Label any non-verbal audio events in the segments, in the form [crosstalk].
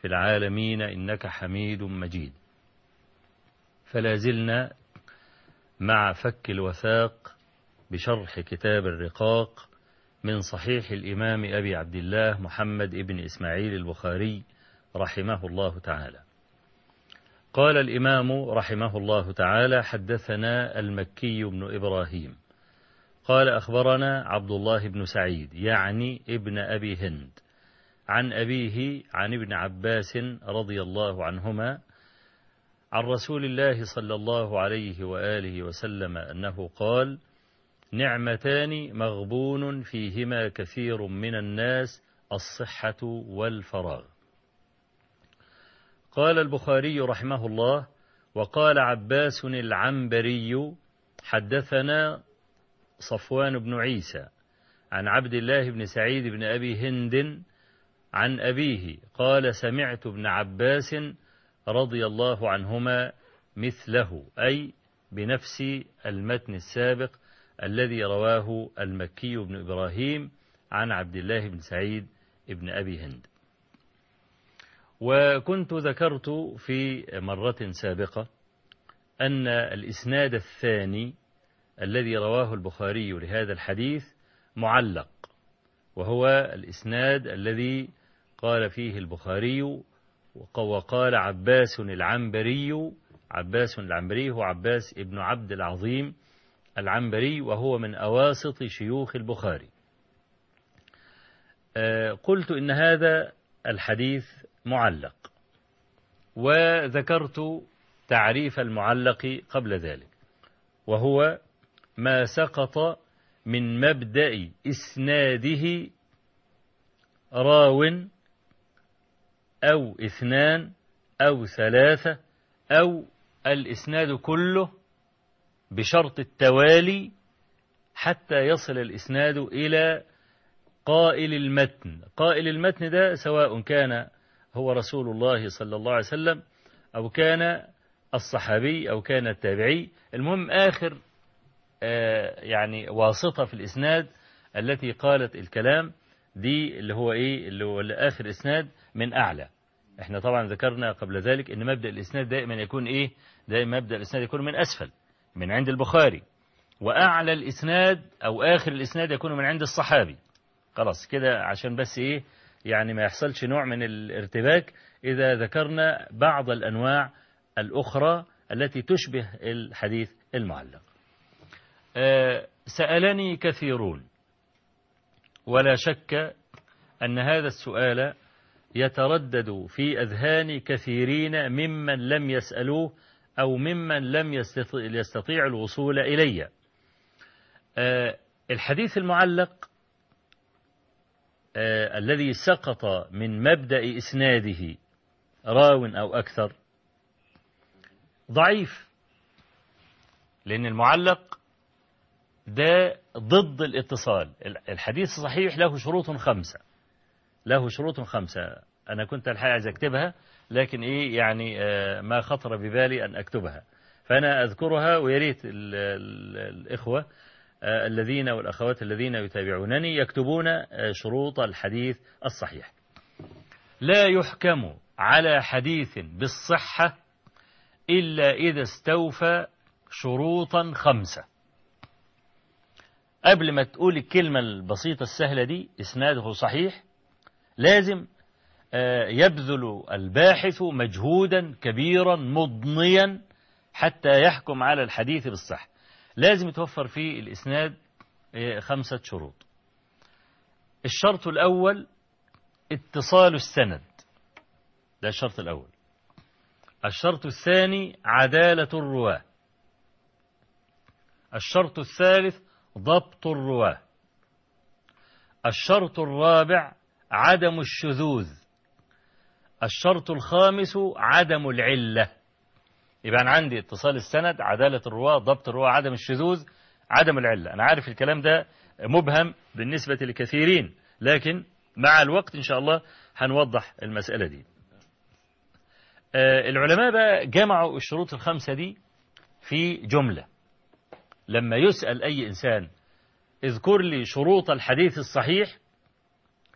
في العالمين إنك حميد مجيد. فلا زلنا مع فك الوثاق بشرح كتاب الرقاق من صحيح الإمام أبي عبد الله محمد ابن إسماعيل البخاري رحمه الله تعالى. قال الإمام رحمه الله تعالى حدثنا المكي بن إبراهيم. قال أخبرنا عبد الله بن سعيد يعني ابن أبي هند. عن أبيه عن ابن عباس رضي الله عنهما عن رسول الله صلى الله عليه وآله وسلم أنه قال نعمتان مغبون فيهما كثير من الناس الصحة والفراغ. قال البخاري رحمه الله وقال عباس العنبري حدثنا صفوان بن عيسى عن عبد الله بن سعيد بن أبي هند عن أبيه قال سمعت ابن عباس رضي الله عنهما مثله أي بنفس المتن السابق الذي رواه المكي بن إبراهيم عن عبد الله بن سعيد بن أبي هند. وكنت ذكرت في مرة سابقة أن الإسناد الثاني الذي رواه البخاري لهذا الحديث معلق وهو الإسناد الذي قال فيه البخاري وقال عباس العنبري عباس العنبري هو عباس ابن عبد العظيم العنبري وهو من أواسط شيوخ البخاري. قلت إن هذا الحديث معلق وذكرت تعريف المعلق قبل ذلك وهو ما سقط من مبدأ إسناده راو أو اثنان أو ثلاثة أو الإسناد كله بشرط التوالي حتى يصل الإسناد إلى قائل المتن. قائل المتن ده سواء كان هو رسول الله صلى الله عليه وسلم أو كان الصحابي أو كان التابعي. المهم آخر آه يعني واسطة في الإسناد التي قالت الكلام دي اللي هو إيه؟ اللي هو آخر إسناد من أعلى. إحنا طبعا ذكرنا قبل ذلك إن مبدأ الإسناد دائما يكون إيه؟ دائما مبدأ الإسناد يكون من أسفل من عند البخاري. وأعلى الإسناد أو آخر الإسناد يكون من عند الصحابي. خلاص كده عشان بس إيه؟ يعني ما يحصلش نوع من الارتباك. إذا ذكرنا بعض الأنواع الأخرى التي تشبه الحديث المعلق. أه سألني كثيرون. ولا شك أن هذا السؤال يتردد في أذهان كثيرين ممن لم يسألوه أو ممن لم يستطيع الوصول إلي. أه الحديث المعلق أه الذي سقط من مبدأ إسناده راو أو أكثر ضعيف لأن المعلق ده ضد الاتصال. الحديث الصحيح له شروط خمسة. له شروط خمسة. أنا كنت الحقيقة عايز أكتبها لكن إيه يعني آه ما خطر ببالي أن أكتبها. فأنا أذكرها ويريت الإخوة آه الذين والأخوات الذين يتابعونني يكتبون آه شروط الحديث الصحيح. لا يحكم على حديث بالصحة إلا إذا استوفى شروطا خمسة. قبل ما تقول الكلمة البسيطة السهلة دي إسناده صحيح لازم يبذل الباحث مجهودا كبيرا مضنيا حتى يحكم على الحديث بالصح. لازم يتوفر فيه الإسناد خمسة شروط. الشرط الأول اتصال السند. ده الشرط الأول. الشرط الثاني عدالة الرواة. الشرط الثالث ضبط الرواة. الشرط الرابع عدم الشذوذ. الشرط الخامس عدم العلة. يبقى أنا عندي اتصال السند عدالة الرواة ضبط الرواة عدم الشذوذ عدم العلة. أنا عارف الكلام ده مبهم بالنسبة لكثيرين لكن مع الوقت إن شاء الله هنوضح المسألة دي. العلماء بقى جمعوا الشروط الخمسة دي في جملة. لما يسأل أي إنسان اذكر لي شروط الحديث الصحيح.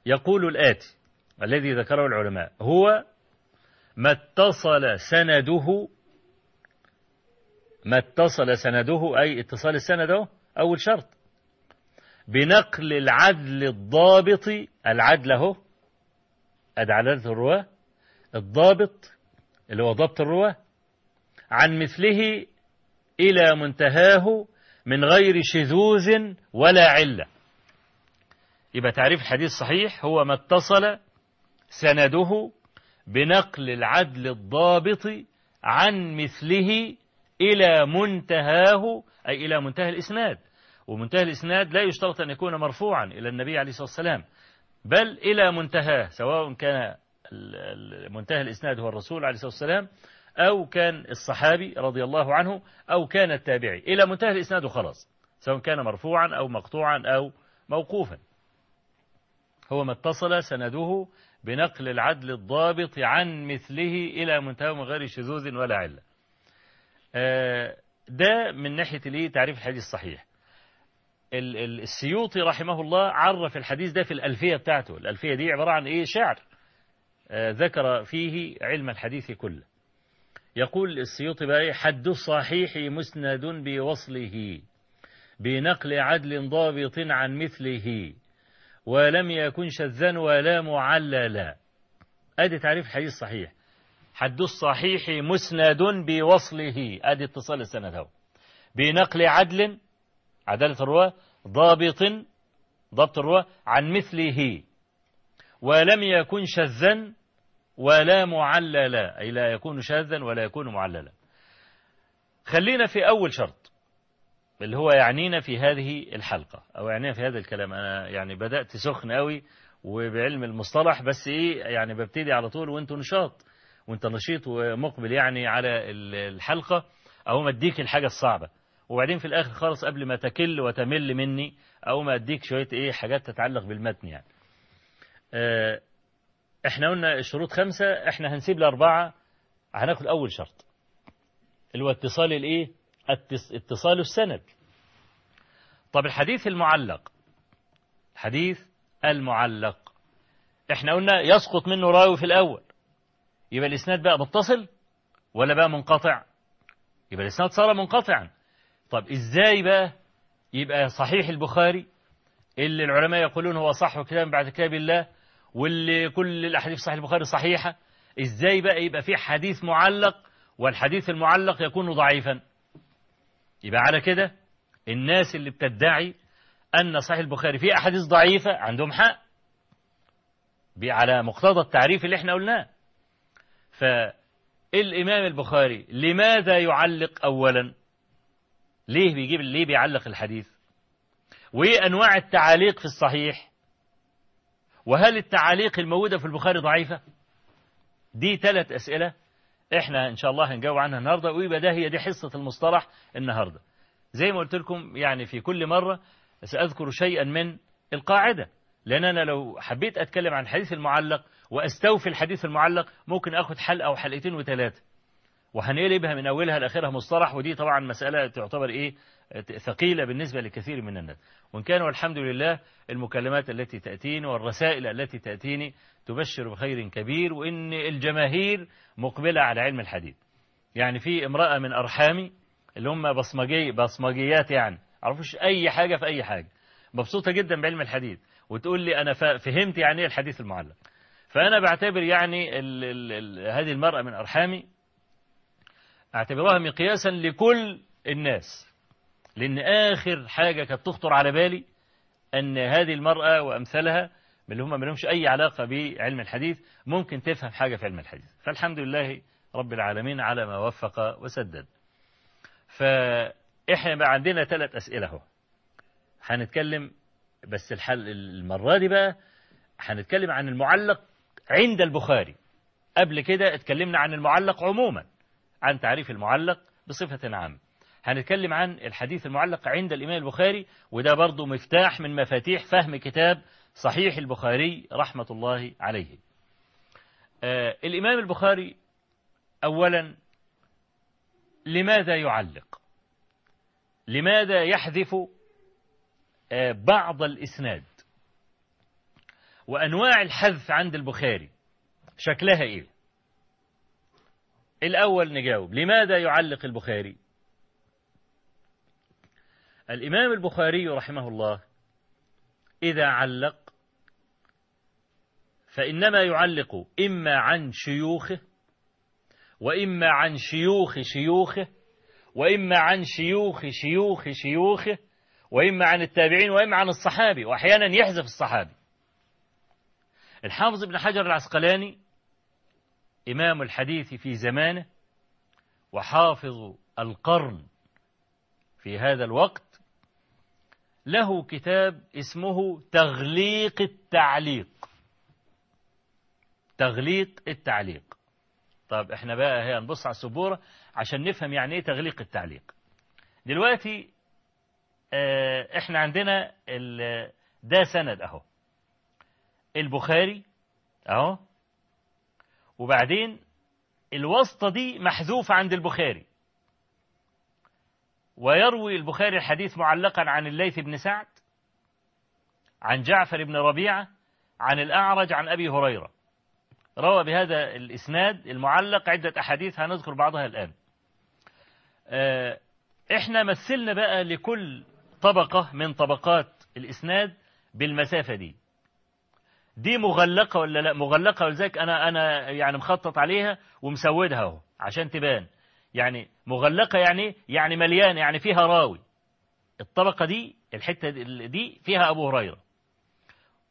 يقول الآتي الذي ذكره العلماء هو ما اتصل سنده ما اتصل سنده أي اتصال السند أول شرط. بنقل العدل الضابط العدل أهو عدالة الرواة الضابط اللي هو ضبط الرواة عن مثله إلى منتهاه من غير شذوذ ولا علة. يبقى تعريف الحديث صحيح هو ما اتصل سنده بنقل العدل الضابط عن مثله إلى منتهاه أي إلى منتهى الإسناد. ومنتهى الإسناد لا يشترط أن يكون مرفوعا إلى النبي عليه الصلاة والسلام بل إلى منتهاه سواء كان منتهى الإسناد هو الرسول عليه الصلاة والسلام أو كان الصحابي رضي الله عنه أو كان التابعي. إلى منتهى الإسناد وخلاص سواء كان مرفوعا أو مقطوعا أو موقوفا. هو ما اتصل سنده بنقل العدل الضابط عن مثله إلى منتهى من غير شذوذ ولا علة. ده من ناحية الايه تعريف الحديث الصحيح. السيوطي رحمه الله عرف الحديث ده في الألفية بتاعته. الألفية دي عبارة عن إيه؟ شعر. ذكر فيه علم الحديث كله. يقول السيوطي بقى حد الصحيح مسند بوصله بنقل عدل ضابط عن مثله ولم يكن شذا ولا معللا. أدي تعريف الحديث الصحيح حد الصحيح مسند بوصله. أدي اتصال السند هو. بنقل عدل عدالة الرواة ضابط ضبط الرواة عن مثله ولم يكن شذا ولا معللا أي لا يكون شاذا ولا يكون معللا. خلينا في أول شرط اللي هو يعنينا في هذه الحلقة أو يعنينا في هذا الكلام. أنا يعني بدأت سخن قوي وبعلم المصطلح بس إيه يعني ببتدي على طول وأنت نشاط وأنت نشيط ومقبل يعني على الحلقة. أو ما أديك الحاجة الصعبة وبعدين في الآخر خالص قبل ما تكل وتمل مني أو ما أديك شوية إيه حاجات تتعلق بالمتن يعني. آه إحنا قلنا الشروط خمسة إحنا هنسيب الأربعة. هناخد أول شرط. اللي هو اتصال الإيه؟ اتصال السند. طب الحديث المعلق. الحديث المعلق. إحنا قلنا يسقط منه راوي في الأول. يبقى الإسناد بقى متصل ولا بقى منقطع؟ يبقى الإسناد صار منقطعا. طب إزاي بقى يبقى صحيح البخاري؟ اللي العلماء يقولون هو صح كتاب بعد كتاب الله واللي كل الأحاديث صحيح البخاري صحيحة إزاي بقى يبقى في حديث معلق والحديث المعلق يكون ضعيفا؟ يبقى على كده الناس اللي بتدعي أن صحيح البخاري فيه أحاديث ضعيفة عندهم حق على مقتضى التعريف اللي إحنا قلناه. فالإمام البخاري لماذا يعلق أولا؟ ليه بيجيب ليه بيعلق الحديث؟ وإيه أنواع التعاليق في الصحيح؟ وهل التعاليق الموجودة في البخاري ضعيفة؟ دي ثلاث أسئلة إحنا إن شاء الله هنجاوب عنها النهاردة ويبقى ده هي دي حصة المصطلح النهاردة. زي ما قلت لكم يعني في كل مرة سأذكر شيئا من القاعدة لأن أنا لو حبيت أتكلم عن الحديث المعلق وأستوفي الحديث المعلق ممكن أخذ حلقة أو حلقتين وثلاثة وهنقلبها من أولها لآخرها مصطلح ودي طبعا مسألة تعتبر إيه؟ ثقيلة بالنسبة لكثير من الناس. وإن كان والحمد لله المكالمات التي تأتيني والرسائل التي تأتيني تبشر بخير كبير وإن الجماهير مقبلة على علم الحديث. يعني في امرأة من أرحامي اللي هم بصمجي بصمجيات يعني عرفوش أي حاجة في أي حاجة. مبسوطة جدا بعلم الحديث وتقول لي أنا فهمت يعني إيه الحديث المعلق. فأنا بعتبر يعني ال ال ال هذه المرأة من أرحامي اعتبروها مقياسا لكل الناس. لأن آخر حاجة كانت تخطر على بالي أن هذه المرأة وأمثالها من اللي هم ما لهمش أي علاقة بعلم الحديث ممكن تفهم حاجة في علم الحديث. فالحمد لله رب العالمين على ما وفق وسدد. فإحنا بقى عندنا ثلاث أسئلة أهو. هنتكلم بس الحل المرة دي بقى هنتكلم عن المعلق عند البخاري. قبل كده اتكلمنا عن المعلق عموما عن تعريف المعلق بصفة عامة. هنتكلم عن الحديث المعلق عند الإمام البخاري وده برضو مفتاح من مفاتيح فهم كتاب صحيح البخاري رحمة الله عليه. آه الإمام البخاري أولا لماذا يعلق؟ لماذا يحذف آه بعض الإسناد؟ وأنواع الحذف عند البخاري شكلها إيه؟ الأول نجاوب لماذا يعلق البخاري؟ الإمام البخاري رحمه الله إذا علق فإنما يعلق إما عن شيوخه وإما عن شيوخ شيوخه وإما عن شيوخ شيوخ شيوخه وإما عن التابعين وإما عن الصحابي وأحيانا يحذف الصحابي. الحافظ ابن حجر العسقلاني إمام الحديث في زمانه وحافظ القرن في هذا الوقت له كتاب اسمه تغليق التعليق. تغليق التعليق. طب إحنا بقى هي نبص على السبورة عشان نفهم يعني إيه تغليق التعليق. دلوقتي آه إحنا عندنا ده سند أهو. البخاري أهو. وبعدين الواسطة دي محذوفة عند البخاري. ويروي البخاري الحديث معلقا عن الليث بن سعد عن جعفر بن ربيعة عن الأعرج عن أبي هريرة. روى بهذا الإسناد المعلق عدة أحاديث هنذكر بعضها الآن. إحنا مثلنا بقى لكل طبقة من طبقات الإسناد بالمسافة دي. دي مغلقة ولا لا؟ مغلقة ولذلك أنا أنا يعني مخطط عليها ومسودها أهو عشان تبان. يعني مغلقة يعني يعني مليانة يعني فيها راوي. الطبقة دي الحتة دي فيها أبو هريرة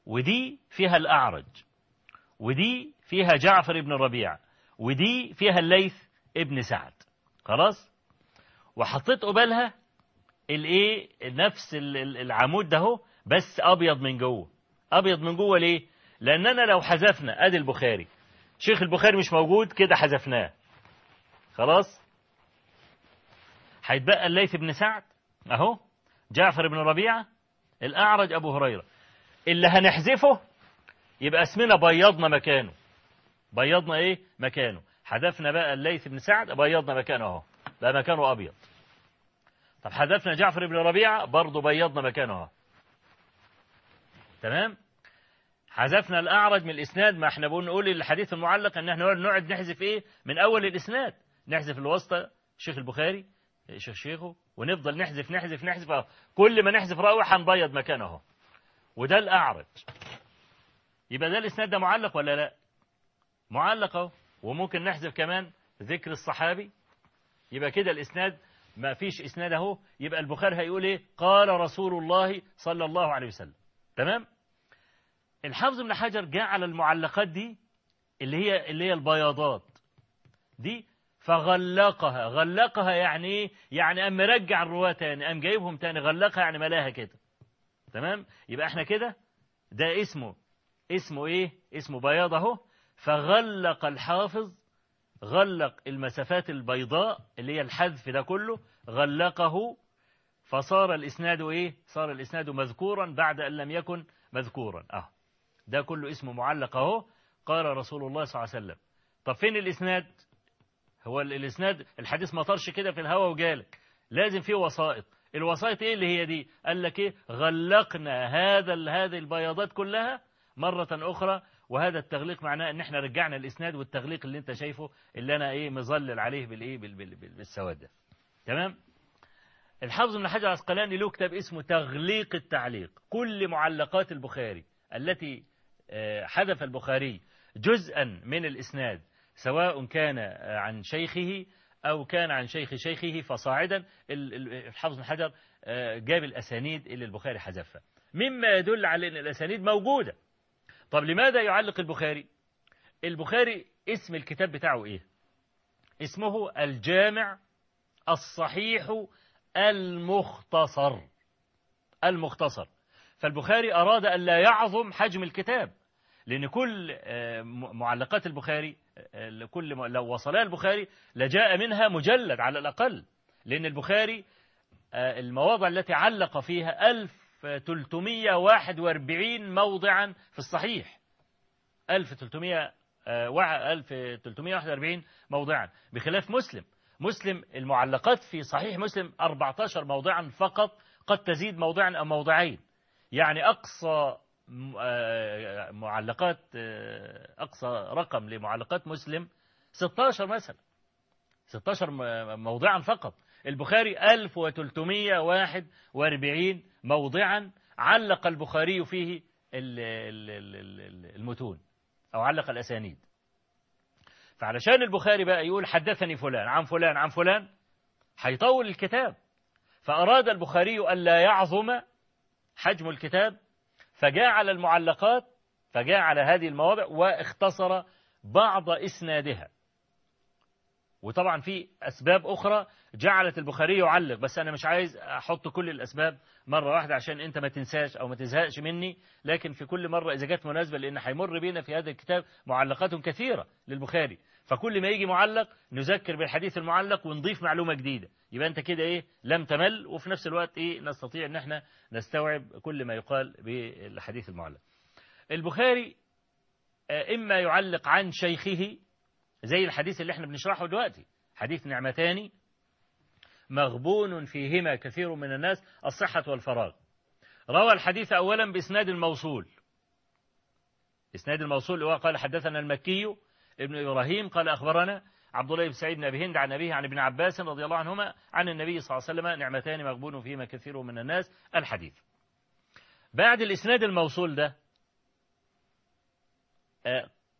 ودي فيها الأعرج ودي فيها جعفر بن ربيعة ودي فيها الليث ابن سعد. خلاص؟ وحطيت قبالها الإيه؟ نفس العمود ده أهو بس أبيض من جوه. أبيض من جوه ليه؟ لاننا لو حذفنا أدي البخاري. شيخ البخاري مش موجود كده حذفناه. خلاص؟ هيتبقى الليث بن سعد أهو جعفر بن ربيعة الأعرج أبو هريرة. اللي هنحذفه يبقى اسمنا بيضنا مكانه. بيضنا إيه؟ مكانه. حذفنا بقى الليث بن سعد بيضنا مكانه أهو. بقى مكانه أبيض. طب حذفنا جعفر بن ربيعة برضه بيضنا مكانه أهو. تمام؟ حذفنا الأعرج من الإسناد ما إحنا بنقول الحديث المعلق إن إحنا نقعد نحذف إيه؟ من أول الإسناد. نحذف الواسطة شيخ البخاري شيخه ونفضل نحذف نحذف نحذف. كل ما نحذف راوي هنبيض مكانه. اهو وده الأعرج. يبقى ده الإسناد ده معلق ولا لا؟ معلق أهو. وممكن نحذف كمان ذكر الصحابي. يبقى كده الإسناد ما فيش إسناد أهو. يبقى البخاري هيقول إيه؟ قال رسول الله صلى الله عليه وسلم. تمام؟ الحافظ ابن حجر جاء على المعلقات دي اللي هي اللي هي البياضات. دي فغلقها. غلقها يعني إيه يعني قام مرجع الرواة تاني قام جايبهم تاني غلقها يعني ملاها كده. تمام؟ يبقى إحنا كده؟ ده اسمه اسمه إيه؟ اسمه بياض أهو. فغلق الحافظ غلق المسافات البيضاء اللي هي الحذف ده كله غلقه. فصار الإسناد إيه؟ صار الإسناد مذكورا بعد أن لم يكن مذكورا. آه. ده كله اسمه معلق أهو. قال رسول الله صلى الله عليه وسلم. طب فين الإسناد؟ هو الإسناد الحديث ما طرش كده في الهواء وجالك. لازم فيه وسائط. الوسائط إيه اللي هي دي؟ قال لك إيه؟ غلقنا هذا هذه البياضات كلها مرة أخرى وهذا التغليق معناه إن إحنا رجعنا الإسناد والتغليق اللي أنت شايفه اللي أنا إيه مظلل عليه بالايه بالسواد ده. تمام؟ الحافظ ابن حجر العسقلاني له كتاب اسمه تغليق التعليق. كل معلقات البخاري التي حذف البخاري جزءا من الإسناد سواء كان عن شيخه أو كان عن شيخ شيخه فصاعدا. الحافظ بن حجر جاب الأسانيد اللي البخاري حذفها. مما يدل على أن الأسانيد موجودة. طب لماذا يعلق البخاري؟ البخاري اسم الكتاب بتاعه إيه؟ اسمه الجامع الصحيح المختصر. المختصر. فالبخاري أراد أن لا يعظم حجم الكتاب لأن كل معلقات البخاري كل لو وصلها البخاري لجاء منها مجلد على الأقل لأن البخاري المواضع التي علق فيها 1341 موضعا في الصحيح. 1300 1341 موضعا بخلاف مسلم. مسلم المعلقات في صحيح مسلم 14 موضعا فقط قد تزيد موضعا أو موضعين. يعني أقصى معلقات أقصى رقم لمعلقات مسلم 16 مثلا. 16 موضعا فقط. البخاري 1341 موضعا علق البخاري فيه المتون أو علق الأسانيد. فعلشان البخاري بقى يقول حدثني فلان عن فلان عن فلان هيطول الكتاب. فأراد البخاري ألا يعظم حجم الكتاب فجعل المعلقات فجعل هذه المواضع واختصر بعض إسنادها. وطبعا في أسباب أخرى جعلت البخاري يعلق بس أنا مش عايز أحط كل الأسباب مرة واحدة عشان أنت ما تنساش أو ما تزهقش مني لكن في كل مرة إذا جت مناسبة لأن هيمر بينا في هذا الكتاب معلقات كثيرة للبخاري. فكل ما يجي معلق نذكر بالحديث المعلق ونضيف معلومة جديدة. يبقى أنت كده إيه لم تمل وفي نفس الوقت إيه نستطيع أن إحنا نستوعب كل ما يقال بالحديث المعلق. البخاري إما يعلق عن شيخه زي الحديث اللي إحنا بنشرحه دلوقتي حديث نعمتان مغبون فيهما كثير من الناس الصحة والفراغ. روى الحديث أولا بإسناد الموصول إسناد الموصول هو قال حدثنا المكي ابن إبراهيم قال أخبرنا عبد الله بن سعيد بن أبي هند عن أبيه عن ابن عباس رضي الله عنهما عن النبي صلى الله عليه وسلم نعمتان مغبون فيهما كثير من الناس. الحديث. بعد الإسناد الموصول ده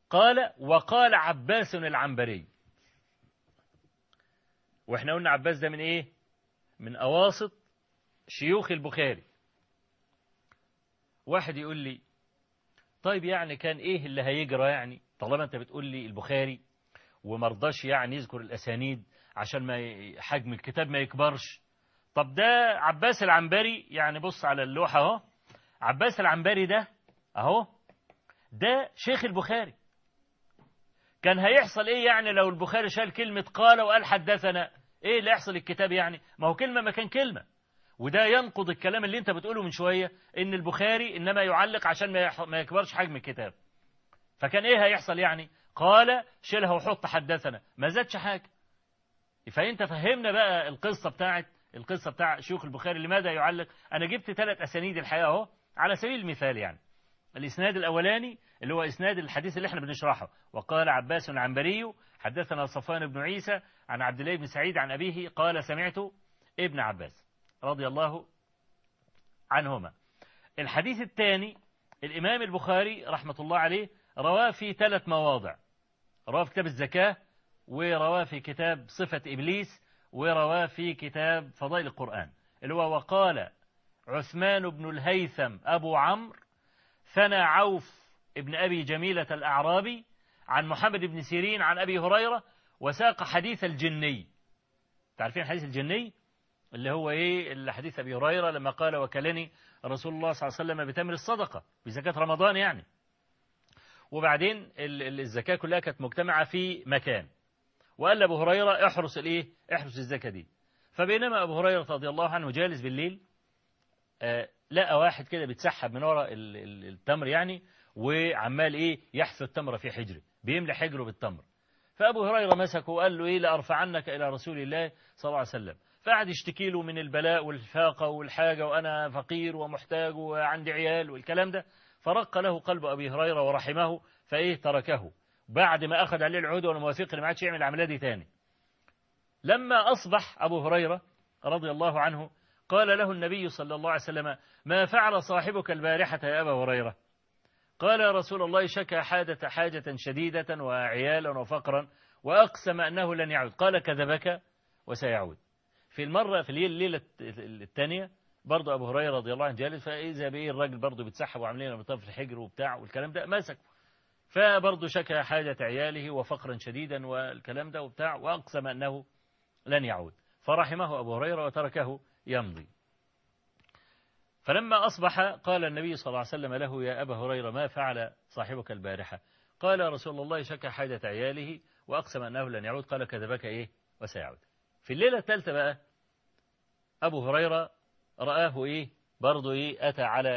قال وقال عباس العنبري. وإحنا قلنا عباس ده من إيه؟ من أواسط شيوخ البخاري. واحد يقول لي طيب يعني كان إيه اللي هيجرى يعني؟ طالما أنت بتقول لي البخاري ومرضاش يعني يذكر الأسانيد عشان ما حجم الكتاب ما يكبرش. طب ده عباس العنبري يعني بص على اللوحة اهو. عباس العنبري ده اهو ده شيخ البخاري. كان هيحصل إيه يعني لو البخاري شال كلمة قال وقال حدثنا؟ إيه اللي يحصل الكتاب يعني؟ ما هو كلمة مكان كلمة. وده ينقض الكلام اللي انت بتقوله من شوية ان البخاري انما يعلق عشان ما يكبرش حجم الكتاب. فكان إيه هيحصل يعني؟ قال شيلها وحط حدثنا. ما زادش حاجة. فانت فهمنا بقى القصة بتاعت القصة بتاع شيوخ البخاري لماذا يعلق. أنا جبت ثلاث أسانيد الحقيقة أهو على سبيل المثال يعني. الإسناد الأولاني اللي هو إسناد الحديث اللي إحنا بنشرحه. وقال عباس العنبري حدثنا صفوان بن عيسى عن عبد الله بن سعيد عن أبيه قال سمعت ابن عباس رضي الله عنهما. الحديث الثاني الإمام البخاري رحمة الله عليه رواه في ثلاث مواضع. رواه في كتاب الزكاة ورواه في كتاب صفة إبليس ورواه في كتاب فضائل القرآن. اللي هو وقال عثمان بن الهيثم أبو عمرو ثنى عوف ابن أبي جميلة الأعرابي عن محمد بن سيرين عن أبي هريرة وساق حديث الجني. تعرفين حديث الجني؟ اللي هو إيه؟ اللي حديث أبي هريرة لما قال وكلني رسول الله صلى الله عليه وسلم بتمر الصدقة بزكاة رمضان يعني. وبعدين الزكاة كلها كانت مجتمعة في مكان. وقال أبو هريرة احرس الإيه؟ احرس الزكاة دي. فبينما أبو هريرة رضي الله عنه جالس بالليل آه لقى واحد كده بيتسحب من ورا التمر يعني وعمال إيه؟ يحث التمر في حجره بيملى حجره بالتمر. فأبو هريرة مسكه وقال له إيه؟ لأرفعنك إلى رسول الله صلى الله عليه وسلم. فقعد يشتكي له من البلاء والفاقة والحاجة وأنا فقير ومحتاج وعندي عيال والكلام ده. فرق له قلب أبي هريرة ورحمه فإيه تركه. بعد ما أخذ عليه العهد والمواثيق اللي ما عادش يعمل العملية دي تاني. لما أصبح أبو هريرة رضي الله عنه قال له النبي صلى الله عليه وسلم ما فعل صاحبك البارحة يا أبا هريرة؟ قال يا رسول الله شكى حادة حاجة شديدة وعيالا وفقرا وأقسم أنه لن يعود. قال كذبك وسيعود. في المرة في الليلة الثانية برضه أبو هريرة رضي الله عنه جالس فإذا بإيه الراجل برضه بيتسحب وعاملين بطاف الحجر وبتاع والكلام ده مسك فبرضه شكى حاجة عياله وفقرا شديدا والكلام ده وبتاع وأقسم أنه لن يعود. فرحمه أبو هريرة وتركه يمضي. فلما أصبح قال النبي صلى الله عليه وسلم له يا أبا هريرة ما فعل صاحبك البارحة؟ قال رسول الله شكى حاجة عياله وأقسم أنه لن يعود قال كذبك إيه؟ وسيعود. في الليلة الثالثة بقى أبو هريرة رآه إيه؟ برضه إيه؟ أتى على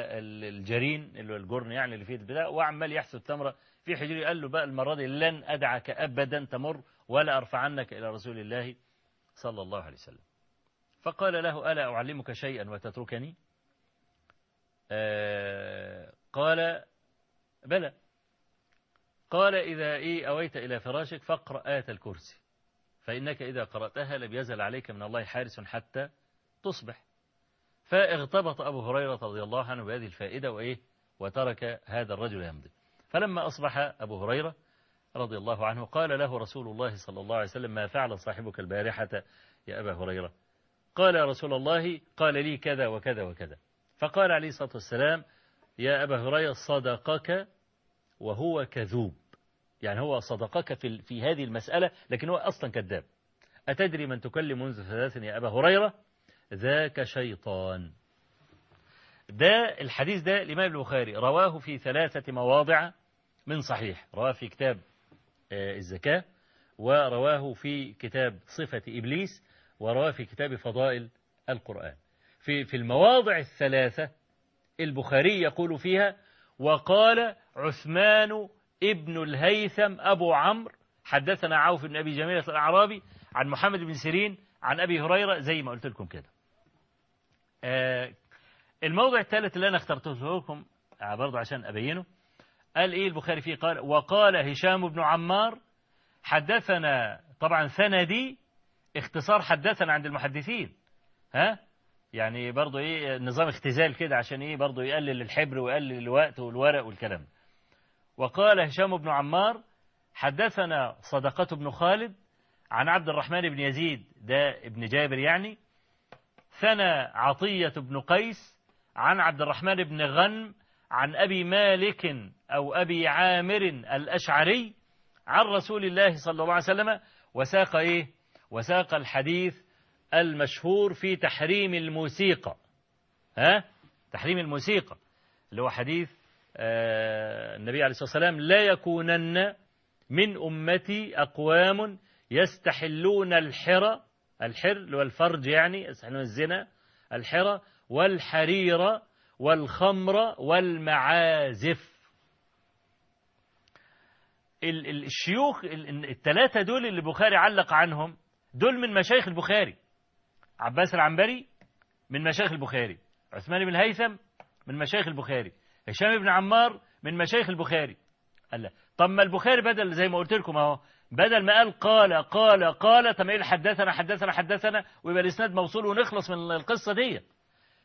الجرين اللي هو الجرن يعني اللي فيه البتاع وعمال يحسد تمرة في حجري. قال له بقى المرة دي لن أدعك أبدا تمر ولا أرفعنك إلى رسول الله صلى الله عليه وسلم. فقال له ألا أعلمك شيئا وتتركني؟ آه قال بلى. قال إذا إيه أويت إلى فراشك فاقرأ آية الكرسي فإنك إذا قرأتها لم يزل عليك من الله حارس حتى تصبح. فاغتبط أبو هريرة رضي الله عنه بهذه الفائدة وإيه؟ وترك هذا الرجل يمضي. فلما أصبح أبو هريرة رضي الله عنه قال له رسول الله صلى الله عليه وسلم ما فعل صاحبك البارحة يا أبا هريرة؟ قال يا رسول الله قال لي كذا وكذا وكذا. فقال عليه الصلاة والسلام يا أبا هريرة صدقك وهو كذوب. يعني هو صدقك في, في هذه المسألة لكن هو أصلا كذاب. أتدري من تكلم منذ ثلاث يا أبا هريرة؟ ذاك شيطان. ده الحديث ده الإمام البخاري رواه في ثلاثة مواضع من صحيح. رواه في كتاب الزكاة ورواه في كتاب صفة إبليس ورواه في كتاب فضائل القرآن. في في المواضع الثلاثة البخاري يقول فيها وقال عثمان ابن الهيثم أبو عمرو حدثنا عوف بن أبي جميلة الأعرابي عن محمد بن سيرين عن أبي هريرة زي ما قلت لكم كده. آه الموضع الثالث اللي أنا اخترته لكم برضه عشان أبينه. قال إيه البخاري فيه؟ قال وقال هشام بن عمار حدثنا طبعا سندي اختصار حدثنا عند المحدثين. ها؟ يعني برضه إيه نظام اختزال كده عشان إيه برضه يقلل الحبر ويقلل الوقت والورق والكلام. وقال هشام بن عمار حدثنا صدقة بن خالد عن عبد الرحمن بن يزيد ده ابن جابر يعني ثنى عطية بن قيس عن عبد الرحمن بن غنم عن أبي مالك أو أبي عامر الأشعري عن رسول الله صلى الله عليه وسلم وساق إيه؟ وساق الحديث المشهور في تحريم الموسيقى. ها؟ تحريم الموسيقى. اللي هو حديث آه النبي عليه الصلاة والسلام لا يكونن من أمتي أقوام يستحلون الحرى الحر اللي هو يعني الزنا الحرى والحرير والخمر والمعازف. الشيوخ الثلاثة دول اللي البخاري علق عنهم دول من مشايخ البخاري. عباس العنبري من مشايخ البخاري عثمان بن الهيثم من مشايخ البخاري هشام بن عمار من مشايخ البخاري. قال طب ما البخاري بدل زي ما قلت لكم أهو بدل ما قال قال قال قال طب إيه حدثنا حدثنا حدثنا ويبقى الإسناد موصول ونخلص من القصة دي.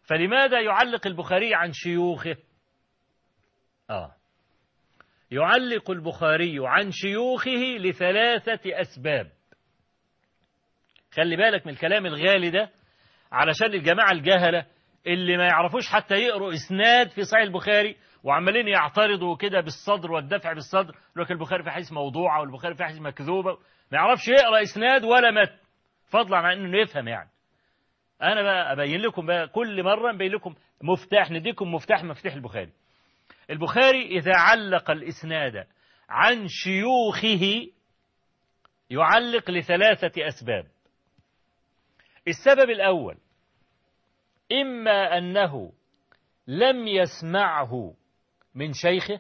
فلماذا يعلق البخاري عن شيوخه؟ آه. يعلق البخاري عن شيوخه لثلاثة أسباب. خلي بالك من الكلام الغالي ده علشان الجماعة الجهلة اللي ما يعرفوش حتى يقروا إسناد في صحيح البخاري وعمالين يعترضوا كده بالصدر والدفع بالصدر. لك البخاري في حديث موضوعة والبخاري في حديث مكذوبة ما يعرفش يقرأ إسناد ولا مت. فضلا عن إنه يفهم يعني. أنا بقى أبين لكم بقى كل مرة نبين لكم مفتاح نديكم مفتاح مفتاح البخاري. البخاري إذا علق الإسناد عن شيوخه يعلق لثلاثة أسباب. السبب الأول إما أنه لم يسمعه من شيخه.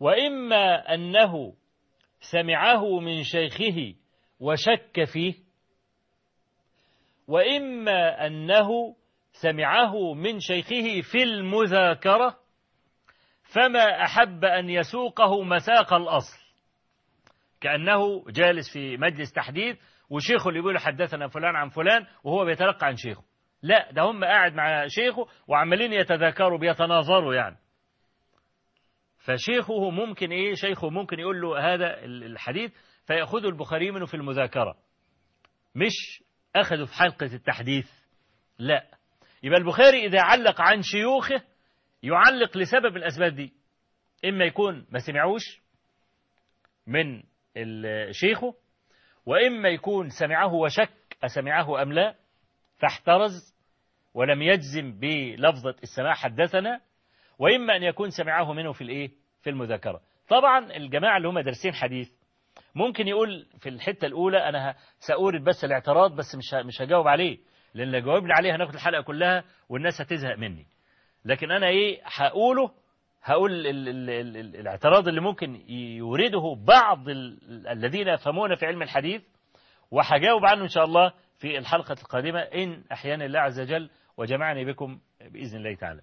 وإما أنه سمعه من شيخه وشك فيه. وإما أنه سمعه من شيخه في المذاكرة فما أحب أن يسوقه مساق الأصل. كأنه جالس في مجلس تحديث وشيخه اللي بيقول حدثنا فلان عن فلان وهو بيتلقى عن شيخه. لا ده هم قاعد مع شيخه وعمالين يتذاكروا بيتناظروا يعني. فشيخه ممكن إيه؟ شيخه ممكن يقول له هذا الحديث فيأخذه البخاري منه في المذاكرة. مش أخذه في حلقة التحديث لا. يبقى البخاري إذا علق عن شيوخه يعلق لسبب الأسباب دي. إما يكون ما سمعوش من شيخه وإما يكون سمعه وشك أسمعه أم لا؟ فاحترز ولم يجزم بلفظة السماع حدثنا وإما أن يكون سمعه منه في الإيه؟ في المذاكرة. طبعا الجماعة اللي هم دارسين حديث ممكن يقول في الحتة الأولى أنا سأورد بس الاعتراض بس مش مش هجاوب عليه لأن لو جاوبنا عليه هناخد الحلقة كلها والناس هتزهق مني. لكن أنا إيه؟ هقوله هقول ال ال ال الاعتراض اللي ممكن يورده بعض الذين يفهمون في علم الحديث وهجاوب عنه إن شاء الله في الحلقة القادمة إن أحيانا الله عز وجل وجمعني بكم بإذن الله تعالى.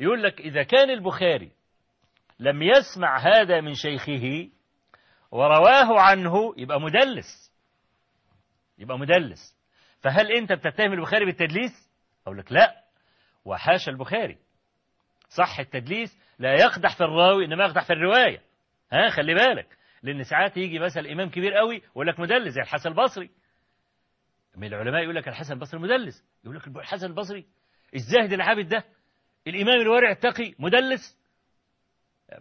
يقول لك إذا كان البخاري لم يسمع هذا من شيخه ورواه عنه يبقى مدلس. يبقى مدلس. فهل أنت بتتهم البخاري بالتدليس؟ أقول لك لا. وحاشا البخاري. صح التدليس لا يقدح في الراوي إنما يقدح في الرواية. ها خلي بالك. لأن ساعات يجي مثلا إمام كبير قوي ويقول لك مدلس زي الحسن البصري. من العلماء يقول لك الحسن البصري مدلس. يقول لك الحسن البصري الزاهد العابد ده الإمام الورع التقي مدلس.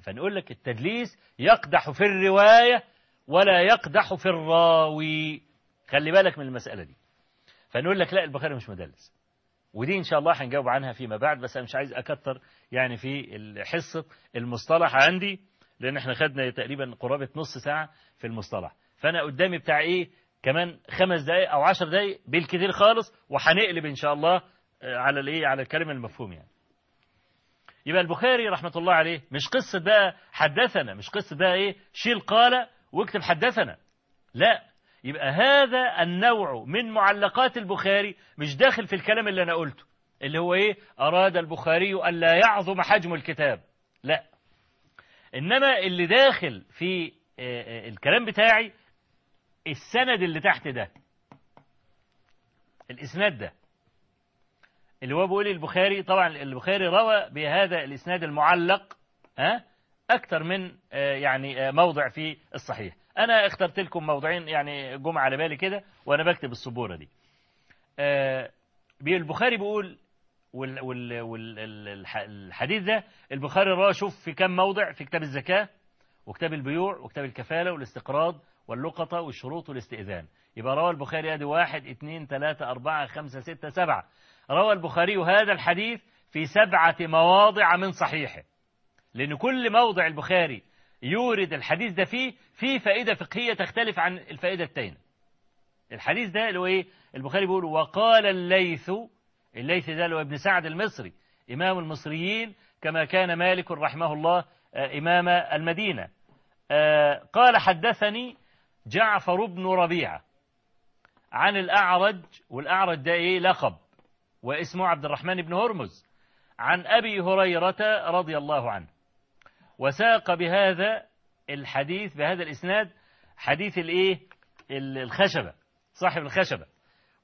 فنقول لك التدليس يقدح في الرواية ولا يقدح في الراوي. خلي بالك من المسألة دي. فنقول لك لا البخاري مش مدلس. ودي إن شاء الله هنجاوب عنها فيما بعد بس أنا مش عايز أكتر يعني في حصة المصطلح عندي لأن إحنا خدنا تقريبا قرابة نص ساعة في المصطلح. فأنا قدامي بتاع إيه؟ كمان خمس دقايق أو عشر دقايق بالكثير خالص وهنقلب إن شاء الله على الإيه؟ على الكلمة المفهوم يعني. يبقى البخاري رحمة الله عليه مش قصة بقى حدثنا مش قصة بقى إيه؟ شيل قال واكتب حدثنا. لا. يبقى هذا النوع من معلقات البخاري مش داخل في الكلام اللي أنا قلته اللي هو إيه؟ أراد البخاري ألا يعظم حجم الكتاب. لا. إنما اللي داخل في الكلام بتاعي السند اللي تحت ده. الإسناد ده. اللي هو بيقول البخاري طبعا البخاري روى بهذا الإسناد المعلق ها أكثر من يعني موضع في الصحيح. أنا اخترت لكم موضعين يعني جم على بالي كده وأنا بكتب السبورة دي. البخاري بيقول والحديث ده البخاري رواه شوف في كم موضع في كتاب الزكاة وكتاب البيوع وكتاب الكفالة والاستقراض واللقطة والشروط والاستئذان يبقى روى البخاري ادي واحد اثنين ثلاثة أربعة خمسة ستة سبعة. روى البخاري هذا الحديث في سبعة مواضع من صحيحه. لأن كل موضع البخاري يورد الحديث ده فيه فيه فائدة فقهية تختلف عن الفائدة التانية. الحديث ده اللي هو إيه؟ البخاري بيقول وقال الليث الليث ده اللي هو ابن سعد المصري إمام المصريين كما كان مالك رحمه الله إمام المدينة. قال حدثني جعفر بن ربيعة عن الأعرج والأعرج ده إيه؟ لقب. واسمه عبد الرحمن بن هرمز. عن أبي هريرة رضي الله عنه. وساق بهذا الحديث بهذا الإسناد حديث الإيه؟ الخشبة صاحب الخشبة.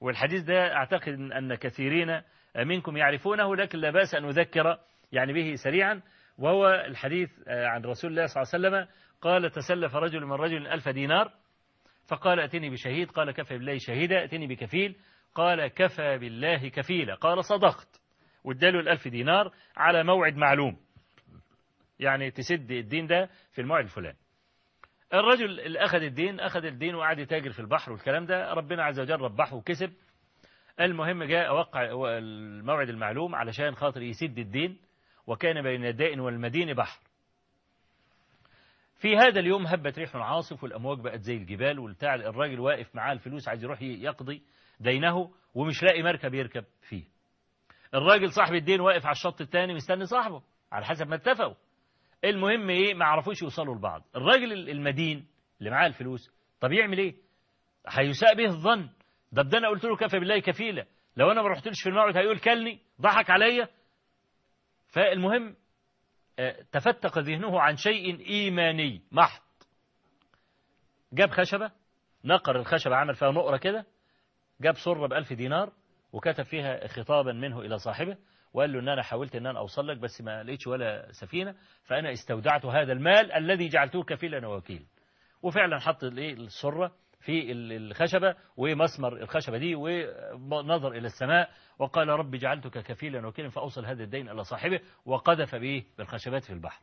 والحديث ده أعتقد أن كثيرين منكم يعرفونه لكن لا بأس أن أذكر يعني به سريعا. وهو الحديث عن رسول الله صلى الله عليه وسلم قال تسلف رجل من رجل ألف دينار. فقال أتني بشهيد قال كفى بالله شهيدا أتني بكفيل قال كفى بالله كفيلا قال صدقت. واداله الألف دينار على موعد معلوم. يعني تسد الدين ده في الموعد الفلاني. الرجل اللي أخذ الدين أخذ الدين وقعد يتاجر في البحر والكلام ده ربنا عز وجل ربحه وكسب. المهم جاء وقع الموعد المعلوم علشان خاطر يسد الدين وكان بين الدائن والمدين بحر. في هذا اليوم هبت ريح عاصف والأمواج بقت زي الجبال والبتاع الراجل واقف معاه الفلوس عايز يروح يقضي دينه ومش لاقي مركب يركب فيه. الراجل صاحب الدين واقف على الشط الثاني مستني صاحبه على حسب ما اتفقوا. المهم إيه ما عرفوش يوصلوا لبعض. الراجل المدين اللي معاه الفلوس طب يعمل إيه؟ هيساء به الظن. ده ده أنا قلت له كفى بالله كفيلة. لو أنا ما رحتلش في الموعد هيقول كلني ضحك عليا. فالمهم تفتق ذهنه عن شيء إيماني. محض. جاب خشبة نقر الخشبة عمل فيها نقرة كده جاب صرة بألف دينار وكتب فيها خطابا منه إلى صاحبه وقال له إن أنا حاولت إن أنا أوصل لك بس ما لقيتش ولا سفينة فأنا استودعت هذا المال الذي جعلته كفيلا ووكيل وفعلا حط السره في الخشبة ومسمر الخشبة دي ونظر إلى السماء وقال رب جعلتك كفيلا وكيلا فأوصل هذا الدين إلى صاحبه وقذف به بالخشبات في البحر.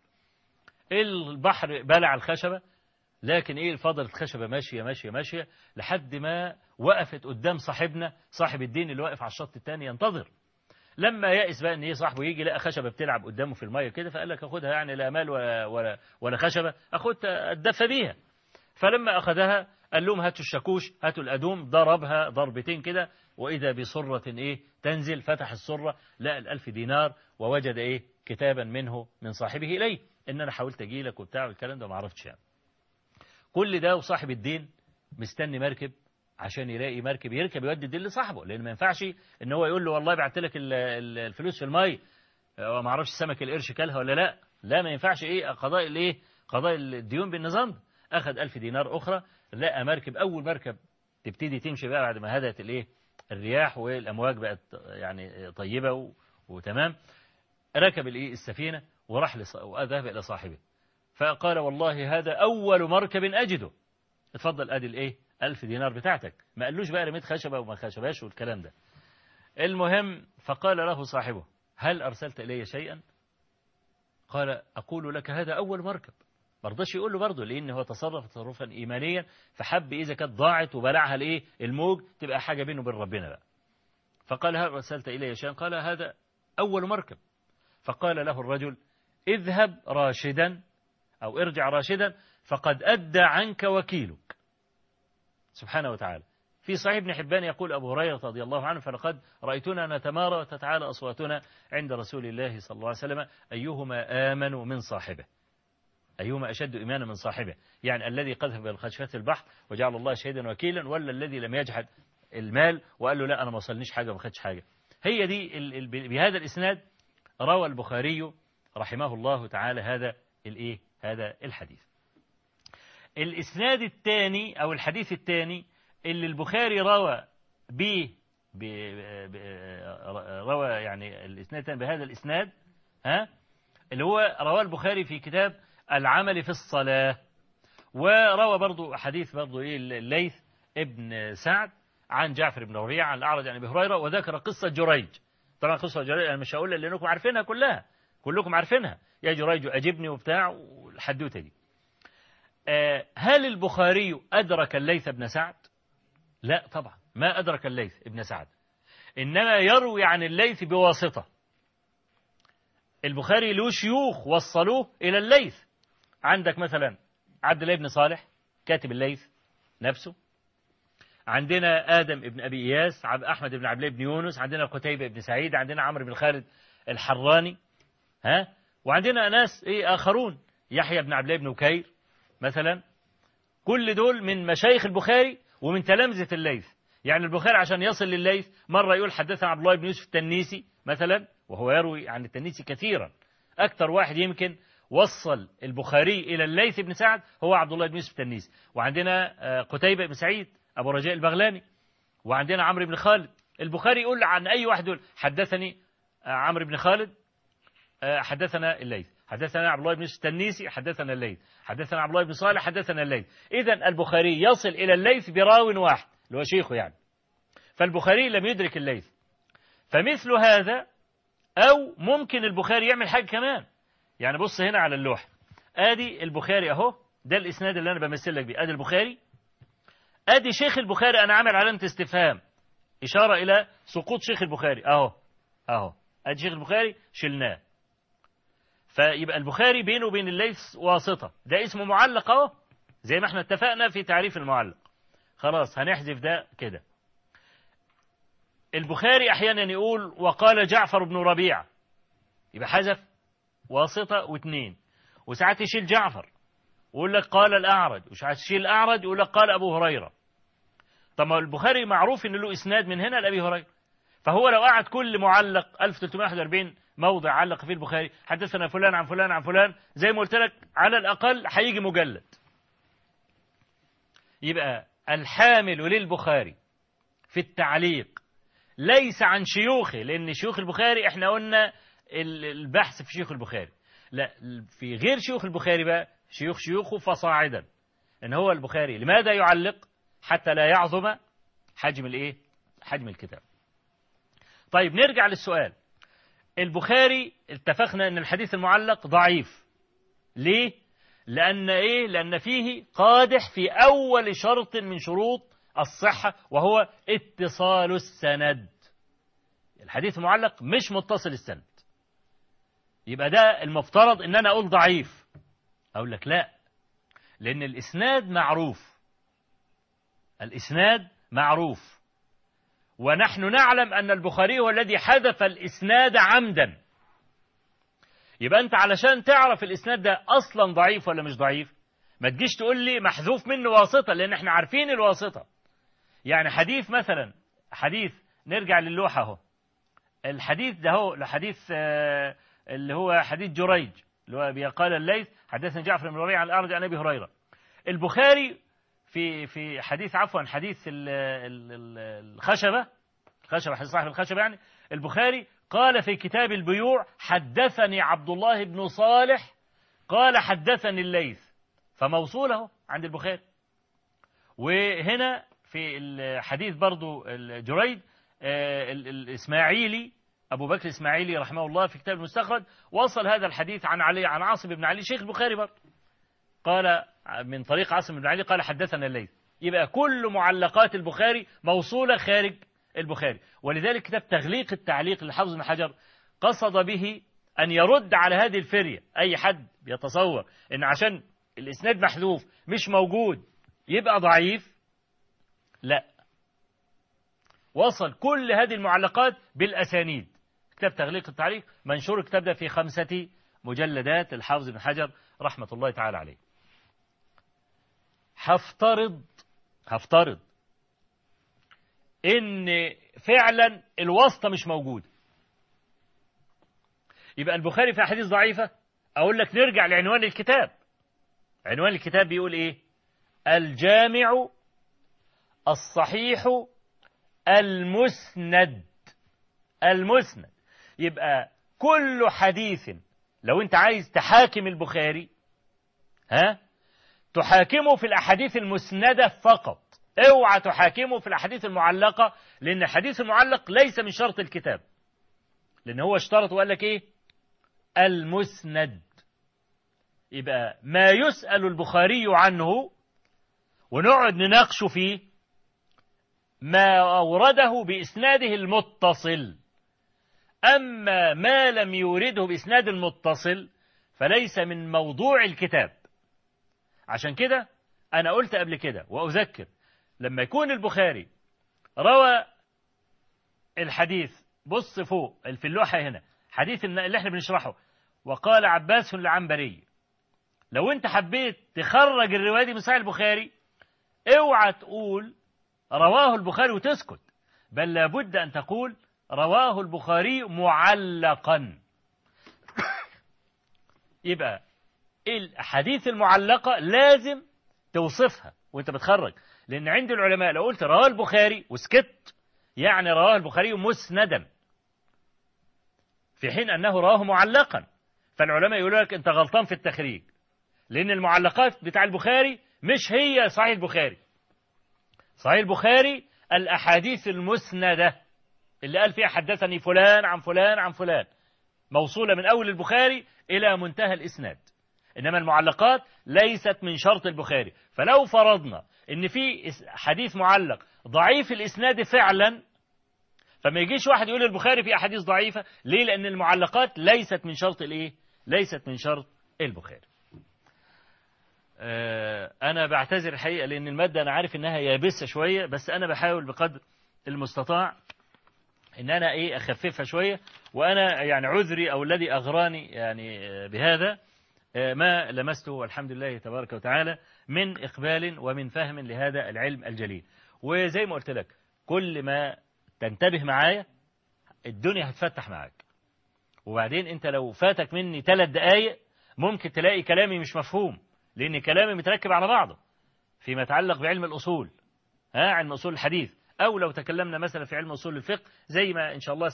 البحر بلع الخشبة لكن إيه فضلت الخشبة ماشية ماشية ماشية لحد ما وقفت قدام صاحبنا صاحب الدين اللي واقف على الشط الثاني ينتظر. لما يأس بقى إن إيه صاحبه يجي لقى خشبة بتلعب قدامه في المية كده فقال لك اخدها يعني لا مال ولا, ولا, ولا خشبة اخدها أتدفى بيها. فلما أخذها قال لهم هاتوا الشاكوش هاتوا الأدوم ضربها ضربتين كده وإذا بصرة إيه تنزل فتح السرة لقى الألف دينار ووجد إيه كتابا منه من صاحبه إليه. إن أنا حاولت أجي لك وبتاع والكلام ده ما عرفتش يعني. كل ده وصاحب الدين مستني مركب عشان يلاقي مركب يركب يودي الدين لصاحبه لأن ما ينفعش إن هو يقول له والله بعت لك الفلوس في المي. وما أعرفش سمك القرش كلها ولا لا. لا ما ينفعش إيه قضاء الإيه قضاء الديون بالنظام. أخذ ألف دينار أخرى لقى مركب أول مركب تبتدي تمشي بقى بعد ما هدت الإيه؟ الرياح والأمواج بقت يعني طيبة و... وتمام. ركب الإيه؟ السفينة وراح لص... وذهب إلى صاحبه. فقال والله هذا أول مركب أجده. اتفضل أدي الإيه؟ ألف دينار بتاعتك. ما قالوش بقى رميت خشبة وما خشباش والكلام ده. المهم فقال له صاحبه هل أرسلت إلي شيئا؟ قال أقول لك هذا أول مركب. ما رضاش يقول له برضه لأن هو تصرف تصرفا ايمانيا فحب إذا كانت ضاعت وبلعها الايه الموج تبقى حاجة بينه وبين ربنا بقى. فقال هل رسلت الي شيئا قال هذا أول مركب. فقال له الرجل اذهب راشدا أو ارجع راشدا فقد أدى عنك وكيلك. سبحانه وتعالى. في صحيح ابن حبان يقول أبو هريرة رضي الله عنه فلقد رأيتنا نتمارى وتتعالى أصواتنا عند رسول الله صلى الله عليه وسلم أيهما آمن من صاحبه. أيهما أشد إيمانا من صاحبه. يعني الذي قذف بالخشفات البحر وجعل الله شهيدا وكيلا ولا الذي لم يجحد المال وقال له لا أنا ما وصلنيش حاجة وما خدش حاجة. هي دي بهذا الإسناد روى البخاري رحمه الله تعالى هذا الإيه؟ هذا الحديث. الإسناد الثاني أو الحديث الثاني اللي البخاري روى به روى يعني الإسناد بهذا الإسناد ها؟ اللي هو رواه البخاري في كتاب العمل في الصلاة. وروى برضو حديث برضو إيه الليث ابن سعد عن جعفر بن ربيعة عن الأعرج عن أبي هريرة وذكر قصة جريج. طبعا قصة جريج أنا مش هقولها لأنكم عارفينها كلها كلكم عارفينها. يا جريج أجبني وبتاع والحدوتة دي. آه هل البخاري أدرك الليث بن سعد؟ لا طبعا ما أدرك الليث ابن سعد. إنما يروي عن الليث بواسطة. البخاري له شيوخ وصلوه إلى الليث. عندك مثلا عبد الله بن صالح كاتب الليث نفسه. عندنا آدم بن أبي إياس أحمد بن عبد الله بن يونس عندنا قتيبة بن سعيد عندنا عمرو بن خالد الحراني ها؟ وعندنا ناس إيه آخرون يحيى بن عبد الله بن وكير مثلا. كل دول من مشايخ البخاري ومن تلامذة الليث. يعني البخاري عشان يصل لليث مرة يقول حدثنا عبد الله بن يوسف التنيسي مثلا وهو يروي عن التنيسي كثيرا. أكثر واحد يمكن وصل البخاري إلى الليث بن سعد هو عبد الله بن يوسف التنيسي وعندنا قتيبة بن سعيد أبو رجاء البغلاني. وعندنا عمرو بن خالد. البخاري يقول عن أي واحد يقول حدثني عمرو بن خالد حدثنا الليث. حدثنا عبد الله بن يوسف التنيسي حدثنا الليث. حدثنا عبد الله بن صالح حدثنا الليث. إذا البخاري يصل إلى الليث براو واحد اللي هو شيخه يعني. فالبخاري لم يدرك الليث. فمثل هذا أو ممكن البخاري يعمل حاجة كمان. يعني بص هنا على اللوحة آدي البخاري أهو ده الإسناد اللي أنا بمثل لك بيه. آدي البخاري. آدي شيخ البخاري أنا عامل علامة استفهام. إشارة إلى سقوط شيخ البخاري. أهو أهو. آدي شيخ البخاري شلناه. فيبقى البخاري بينه وبين الليث واسطة. ده اسمه معلق أهو زي ما إحنا اتفقنا في تعريف المعلق. خلاص هنحذف ده كده. البخاري أحيانا يقول وقال جعفر بن ربيعة. يبقى حذف. واسطة واثنين. وساعات يشيل جعفر ويقول لك قال الأعرج. وساعات يشيل الأعرج ويقول لك قال أبو هريرة. طب البخاري معروف إن له إسناد من هنا لأبي هريرة. فهو لو قعد كل معلق 1341 موضع علق فيه البخاري. حدثنا فلان عن فلان عن فلان. زي ما قلت لك على الأقل هيجي مجلد. يبقى الحامل للبخاري في التعليق ليس عن شيوخه لأن شيوخ البخاري إحنا قلنا البحث في شيوخ البخاري. لا في غير شيوخ البخاري بقى شيوخ شيوخه فصاعدا. إن هو البخاري لماذا يعلق حتى لا يعظم حجم الإيه؟ حجم الكتاب. طيب نرجع للسؤال. البخاري اتفقنا إن الحديث المعلق ضعيف. ليه؟ لأن إيه؟ لأن فيه قادح في أول شرط من شروط الصحة وهو اتصال السند. الحديث المعلق مش متصل السند. يبقى ده المفترض إن أنا أقول ضعيف. أقول لك لا لأن الإسناد معروف. الإسناد معروف. ونحن نعلم أن البخاري هو الذي حذف الإسناد عمدا. يبقى أنت علشان تعرف الإسناد ده أصلا ضعيف ولا مش ضعيف ما تجيش تقول لي محذوف منه واسطة لأن إحنا عارفين الواسطة. يعني حديث مثلا حديث نرجع للوحة أهو. الحديث ده هو الحديث اللي هو حديث جريج اللي هو قال الليث حدثنا جعفر بن ربيع عن الأرض عن أبي هريرة. البخاري في في حديث عفوا حديث الخشبة الخشبة حديث صاحب الخشبة يعني البخاري قال في كتاب البيوع حدثني عبد الله بن صالح قال حدثني الليث. فموصوله عند البخاري. وهنا في الحديث برضو الجريد الإسماعيلي أبو بكر الإسماعيلي رحمه الله في كتاب المستخرج وصل هذا الحديث عن علي عن عاصم بن علي شيخ البخاري برضو قال من طريق عاصم بن علي قال حدثنا الليث يبقى كل معلقات البخاري موصولة خارج البخاري. ولذلك كتاب تغليق التعليق لحافظ بن حجر قصد به أن يرد على هذه الفرية. أي حد يتصور أن عشان الإسناد محذوف مش موجود يبقى ضعيف؟ لا. وصل كل هذه المعلقات بالأسانيد. كتاب تغليق التعليق منشور الكتاب ده في خمسة مجلدات الحافظ بن حجر رحمة الله تعالى عليه. هفترض هفترض إن فعلا الواسطة مش موجودة. يبقى البخاري في أحاديث ضعيفة أقول لك نرجع لعنوان الكتاب. عنوان الكتاب بيقول إيه؟ الجامع الصحيح المسند المسند. يبقى كل حديث لو انت عايز تحاكم البخاري ها؟ تحاكمه في الأحاديث المسندة فقط. اوعى تحاكمه في الأحاديث المعلقة لأن الحديث المعلق ليس من شرط الكتاب. لأن هو اشترط وقال لك إيه؟ المسند. يبقى ما يسأل البخاري عنه ونقعد نناقشه فيه ما أورده بإسناده المتصل. أما ما لم يورده بإسناد المتصل فليس من موضوع الكتاب. عشان كده أنا قلت قبل كده وأذكر لما يكون البخاري روى الحديث بص فوق في اللوحة هنا حديث اللي إحنا بنشرحه وقال عباس العنبري لو أنت حبيت تخرج الرواية دي من صحيح البخاري اوعى تقول رواه البخاري وتسكت بل لابد أن تقول رواه البخاري معلقا. يبقى الأحاديث المعلقة لازم توصفها وأنت بتخرج؟ لأن عند العلماء لو قلت رواه البخاري وسكت يعني رواه البخاري مسندا. في حين أنه رواه معلقا. فالعلماء يقولوا لك أنت غلطان في التخريج. لأن المعلقات بتاع البخاري مش هي صحيح البخاري. صحيح البخاري الأحاديث المسندة. اللي قال فيها حدثني فلان عن فلان عن فلان. موصولة من أول البخاري إلى منتهى الإسناد. إنما المعلقات ليست من شرط البخاري. فلو فرضنا إن في حديث معلق ضعيف الإسناد فعلا فما يجيش واحد يقول البخاري في أحاديث ضعيفة ليه؟ لأن المعلقات ليست من شرط الإيه؟ ليست من شرط البخاري. أنا بعتذر الحقيقة لأن المادة أنا عارف إنها يابسة شوية بس أنا بحاول بقدر المستطاع إن أنا إيه أخففها شوية وأنا يعني عذري أو الذي أغراني يعني بهذا ما لمسته والحمد لله تبارك وتعالى من إقبال ومن فهم لهذا العلم الجليل. وزي ما قلت لك كل ما تنتبه معايا الدنيا هتفتح معاك. وبعدين أنت لو فاتك مني ثلاث دقايق ممكن تلاقي كلامي مش مفهوم لأن كلامي متركب على بعضه فيما يتعلق بعلم الأصول ها علم أصول الحديث. أو لو تكلمنا مثلا في علم أصول الفقه زي ما إن شاء الله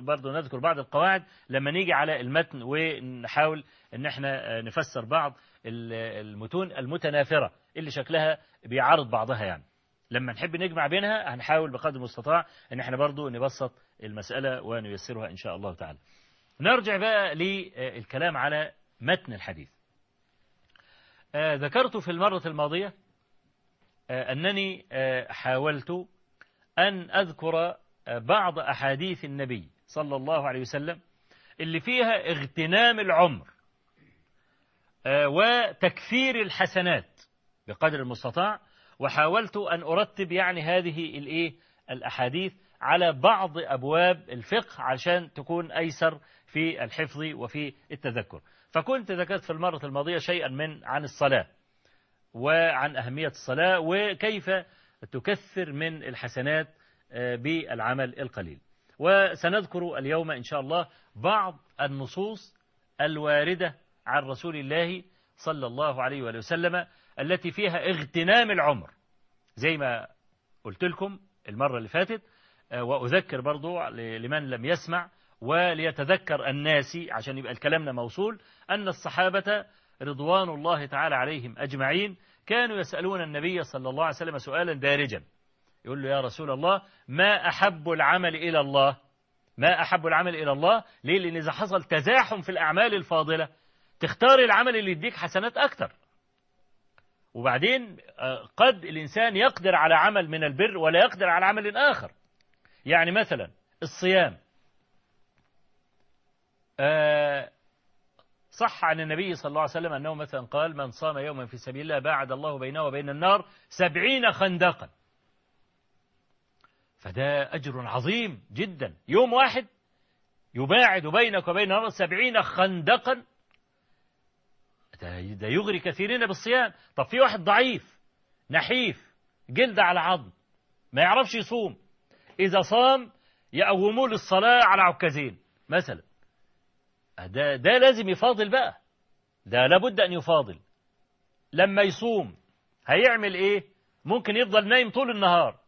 برضه نذكر بعض القواعد لما نيجي على المتن ونحاول إن إحنا نفسر بعض المتون المتنافرة اللي شكلها بيعارض بعضها يعني. لما نحب نجمع بينها هنحاول بقدر المستطاع إن إحنا برضو نبسط المسألة ونيسرها إن شاء الله تعالى. نرجع بقى للكلام على متن الحديث. ذكرت في المرة الماضية أنني حاولت أن أذكر بعض أحاديث النبي صلى الله عليه وسلم اللي فيها اغتنام العمر وتكثير الحسنات بقدر المستطاع وحاولت أن أرتب يعني هذه الإيه؟ الأحاديث على بعض أبواب الفقه عشان تكون أيسر في الحفظ وفي التذكر. فكنت ذكرت في المرة الماضية شيئا من عن الصلاة وعن أهمية الصلاة وكيف تكثر من الحسنات بالعمل القليل. وسنذكر اليوم إن شاء الله بعض النصوص الواردة عن رسول الله صلى الله عليه وآله وسلم التي فيها اغتنام العمر. زي ما قلت لكم المرة اللي فاتت وأذكر برضو لمن لم يسمع وليتذكر الناس عشان يبقى الكلامنا موصول أن الصحابة رضوان الله تعالى عليهم أجمعين كانوا يسألون النبي صلى الله عليه وسلم سؤالا دارجا. يقول له يا رسول الله ما أحب العمل إلى الله؟ ما أحب العمل إلى الله؟ ليه؟ لأن إذا حصل تزاحم في الأعمال الفاضلة تختار العمل اللي يديك حسنات أكتر وبعدين قد الإنسان يقدر على عمل من البر ولا يقدر على عمل آخر. يعني مثلا الصيام. صح عن النبي صلى الله عليه وسلم أنه مثلا قال من صام يوما في سبيل الله باعد الله بينه وبين النار سبعين خندقا. فده أجر عظيم جدا. يوم واحد يباعد بينك وبين النار سبعين خندقا. ده, يغري كثيرين بالصيام. طب في واحد ضعيف نحيف جلد على عظم ما يعرفش يصوم إذا صام يقوموه للصلاة على عكازين مثلا. ده, ده لازم يفاضل بقى. ده لابد أن يفاضل. لما يصوم هيعمل إيه؟ ممكن يفضل نايم طول النهار.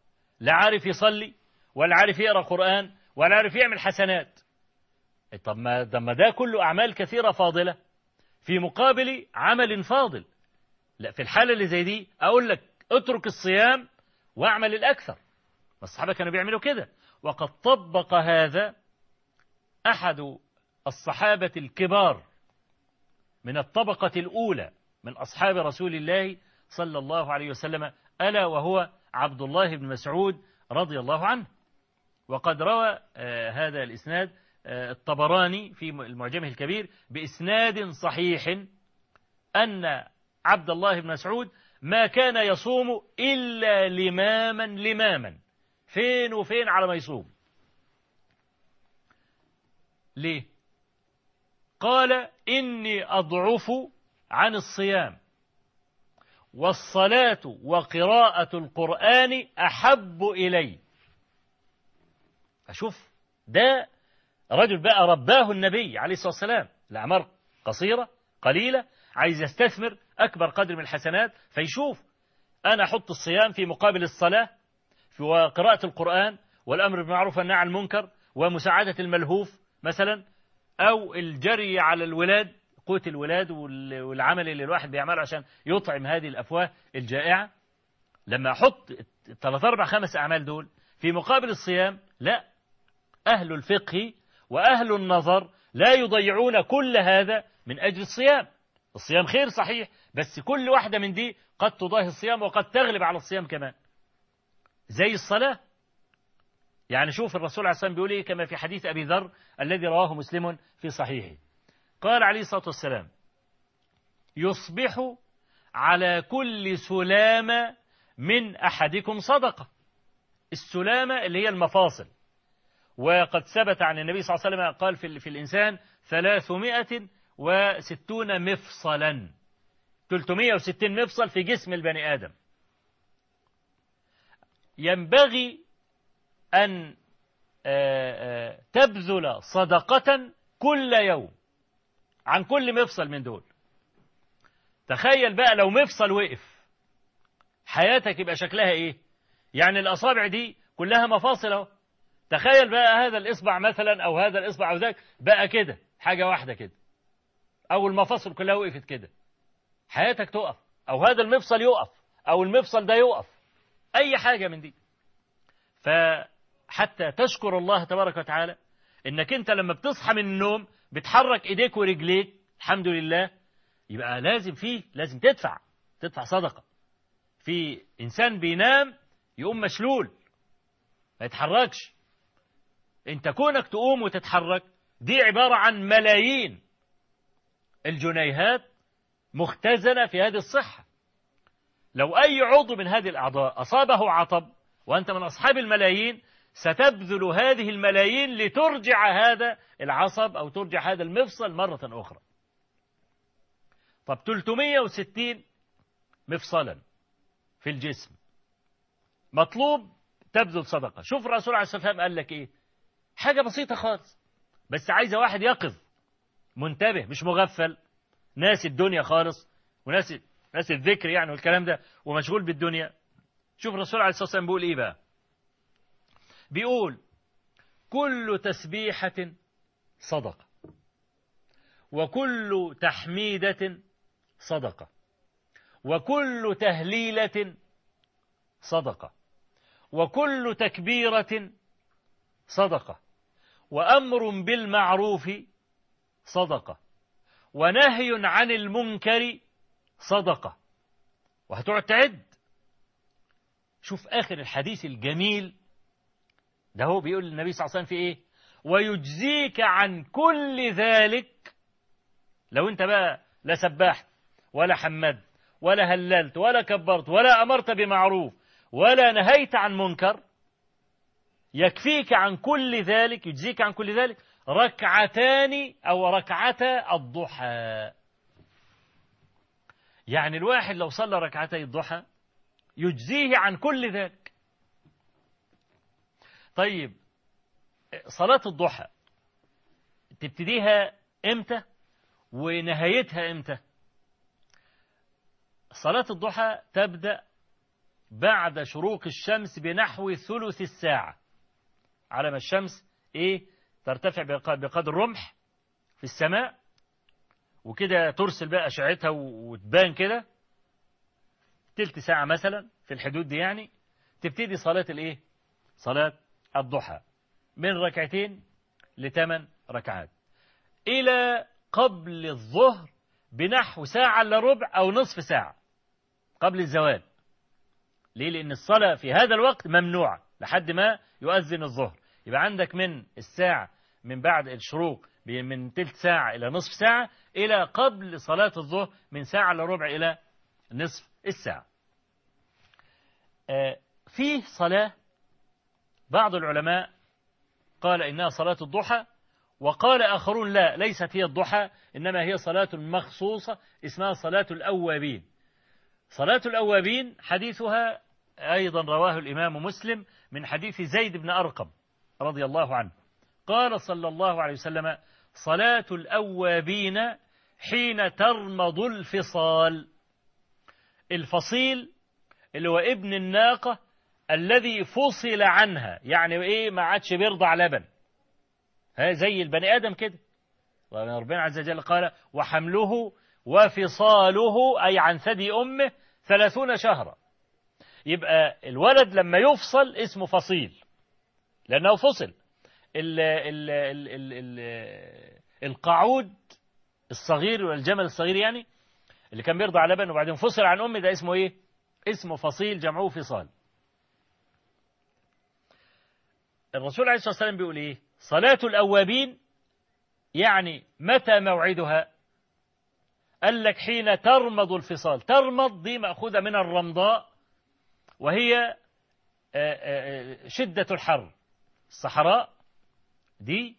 لا عارف يصلي ولا عارف يقرأ قرآن ولا عارف يعمل حسنات. طب ما ده, ما ده كله أعمال كثيرة فاضلة. في مقابل عمل فاضل. لا في الحالة اللي زي دي أقول لك اترك الصيام واعمل الأكثر. الصحابة كانوا بيعملوا كده. وقد طبق هذا أحد الصحابة الكبار من الطبقة الأولى من أصحاب رسول الله صلى الله عليه وسلم ألا وهو عبد الله بن مسعود رضي الله عنه. وقد روى هذا الإسناد الطبراني في المعجمة الكبير بإسناد صحيح أن عبد الله بن مسعود ما كان يصوم إلا لماما لماما فين وفين على ما يصوم. ليه؟ قال إني أضعف عن الصيام. والصلاة وقراءة القرآن أحب إلي. أشوف ده رجل بقى رباه النبي عليه الصلاة والسلام. الأعمار قصيرة قليلة عايز يستثمر أكبر قدر من الحسنات فيشوف أنا أحط الصيام في مقابل الصلاة وقراءة القرآن والأمر بالمعروف والنهي عن المنكر ومساعدة الملهوف مثلا. أو الجري على الولاد قوت الولاد والعمل اللي الواحد بيعمله عشان يطعم هذه الأفواه الجائعة. لما أحط ثلاث أربع خمس أعمال دول في مقابل الصيام لا أهل الفقه وأهل النظر لا يضيعون كل هذا من أجل الصيام. الصيام خير صحيح بس كل واحدة من دي قد تضاهي الصيام وقد تغلب على الصيام كمان. زي الصلاة يعني شوف الرسول عليه الصلاة بيقول إيه؟ كما في حديث أبي ذر الذي رواه مسلم في صحيحه. قال عليه الصلاة والسلام يصبح على كل سلامة من أحدكم صدقة. السلامة اللي هي المفاصل. وقد ثبت عن النبي صلى الله عليه وسلم قال في, في الإنسان ثلاثمائة وستون مفصلا. 360 مفصل في جسم البني آدم. ينبغي أن تبذل صدقة كل يوم عن كل مفصل من دول. تخيل بقى لو مفصل وقف حياتك يبقى شكلها إيه؟ يعني الأصابع دي كلها مفاصل أهو. تخيل بقى هذا الإصبع مثلا أو هذا الإصبع أو ذاك بقى كده حاجة واحدة كده. أو المفاصل كلها وقفت كده. حياتك تقف أو هذا المفصل يقف أو المفصل ده يقف. أي حاجة من دي. فحتى تشكر الله تبارك وتعالى إنك أنت لما بتصحى من النوم بتحرك إيديك ورجليك الحمد لله يبقى لازم فيه لازم تدفع تدفع صدقة. في إنسان بينام يقوم مشلول ما يتحركش. انت كونك تقوم وتتحرك دي عبارة عن ملايين. الجنيهات مختزنة في هذه الصحة. لو أي عضو من هذه الأعضاء أصابه عطب وأنت من أصحاب الملايين ستبذل هذه الملايين لترجع هذا العصب أو ترجع هذا المفصل مرة أخرى. طب 360 مفصلا في الجسم. مطلوب تبذل صدقة. شوف الرسول عليه الصلاة والسلام قال لك إيه؟ حاجة بسيطة خالص. بس عايزة واحد يقظ منتبه مش مغفل. ناسي الدنيا خالص وناسي ناسي الذكر يعني والكلام ده ومشغول بالدنيا. شوف الرسول عليه الصلاة والسلام بيقول إيه بقى؟ بيقول كل تسبيحة صدقة وكل تحميدة صدقة وكل تهليلة صدقة وكل تكبيرة صدقة وأمر بالمعروف صدقة ونهي عن المنكر صدقة وهتقعد تعد شوف آخر الحديث الجميل ده هو بيقول النبي صلى الله عليه وسلم في إيه؟ ويجزيك عن كل ذلك. لو أنت بقى لا سبحت ولا حمدت ولا هللت ولا كبرت ولا أمرت بمعروف ولا نهيت عن منكر يكفيك عن كل ذلك يجزيك عن كل ذلك ركعتان أو ركعتا الضحى. يعني الواحد لو صلى ركعتي الضحى يجزيه عن كل ذلك. طيب صلاة الضحى تبتديها إمتى؟ ونهايتها إمتى؟ صلاة الضحى تبدأ بعد شروق الشمس بنحو ثلث الساعة على ما الشمس إيه؟ ترتفع بقدر رمح في السماء وكده ترسل بقى أشعتها وتبان كده. تلت ساعة مثلا في الحدود دي يعني تبتدي صلاة الإيه؟ صلاة الضحى من ركعتين لثمان ركعات. إلى قبل الظهر بنحو ساعة إلا ربع أو نصف ساعة قبل الزوال. ليه؟ لأن الصلاة في هذا الوقت ممنوعة لحد ما يؤذن الظهر. يبقى عندك من الساعة من بعد الشروق من تلت ساعة إلى نصف ساعة إلى قبل صلاة الظهر من ساعة إلى ربع إلى نصف الساعة. فيه صلاة بعض العلماء قال إنها صلاة الضحى وقال آخرون لا ليست هي الضحى إنما هي صلاة مخصوصة اسمها صلاة الأوابين. صلاة الأوابين حديثها أيضا رواه الإمام مسلم من حديث زيد بن أرقم رضي الله عنه. قال صلى الله عليه وسلم صلاة الأوابين حين ترمض الفصال الفصيل اللي هو ابن الناقة الذي فصل عنها يعني إيه؟ ما عادش بيرضع لبن. ها زي البني آدم كده. ربنا عز وجل قال وحمله وفصاله أي عن ثدي أمه ثلاثون شهرا. يبقى الولد لما يفصل اسمه فصيل لأنه فصل. ال ال ال ال ال القعود الصغير والجمل الصغير يعني اللي كان بيرضع لبن وبعدين فصل عن أمه ده اسمه إيه؟ اسمه فصيل جمعه فصال. الرسول عليه الصلاة والسلام بيقول إيه؟ صلاة الأوابين يعني متى موعدها؟ قال لك حين ترمض الفصال. ترمض دي مأخوذة من الرمضاء وهي شدة الحر. الصحراء دي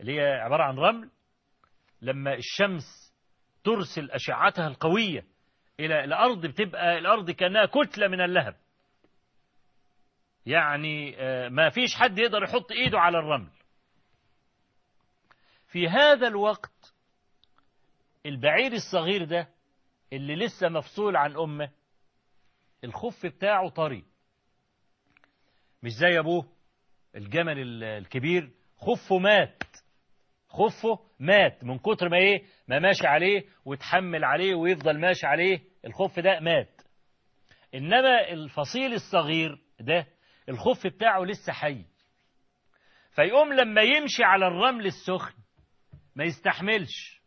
اللي هي عبارة عن رمل لما الشمس ترسل أشعتها القوية إلى الأرض بتبقى الأرض كأنها كتلة من اللهب. يعني ما فيش حد يقدر يحط إيده على الرمل. في هذا الوقت البعير الصغير ده اللي لسه مفصول عن أمه الخف بتاعه طري. مش زي أبوه الجمل ال- الكبير خفه مات. خفه مات من كتر ما إيه؟ ما ماشي عليه وتحمل عليه ويفضل ماشي عليه الخف ده مات. إنما الفصيل الصغير ده الخف بتاعه لسه حي. فيقوم لما يمشي على الرمل السخن ما يستحملش.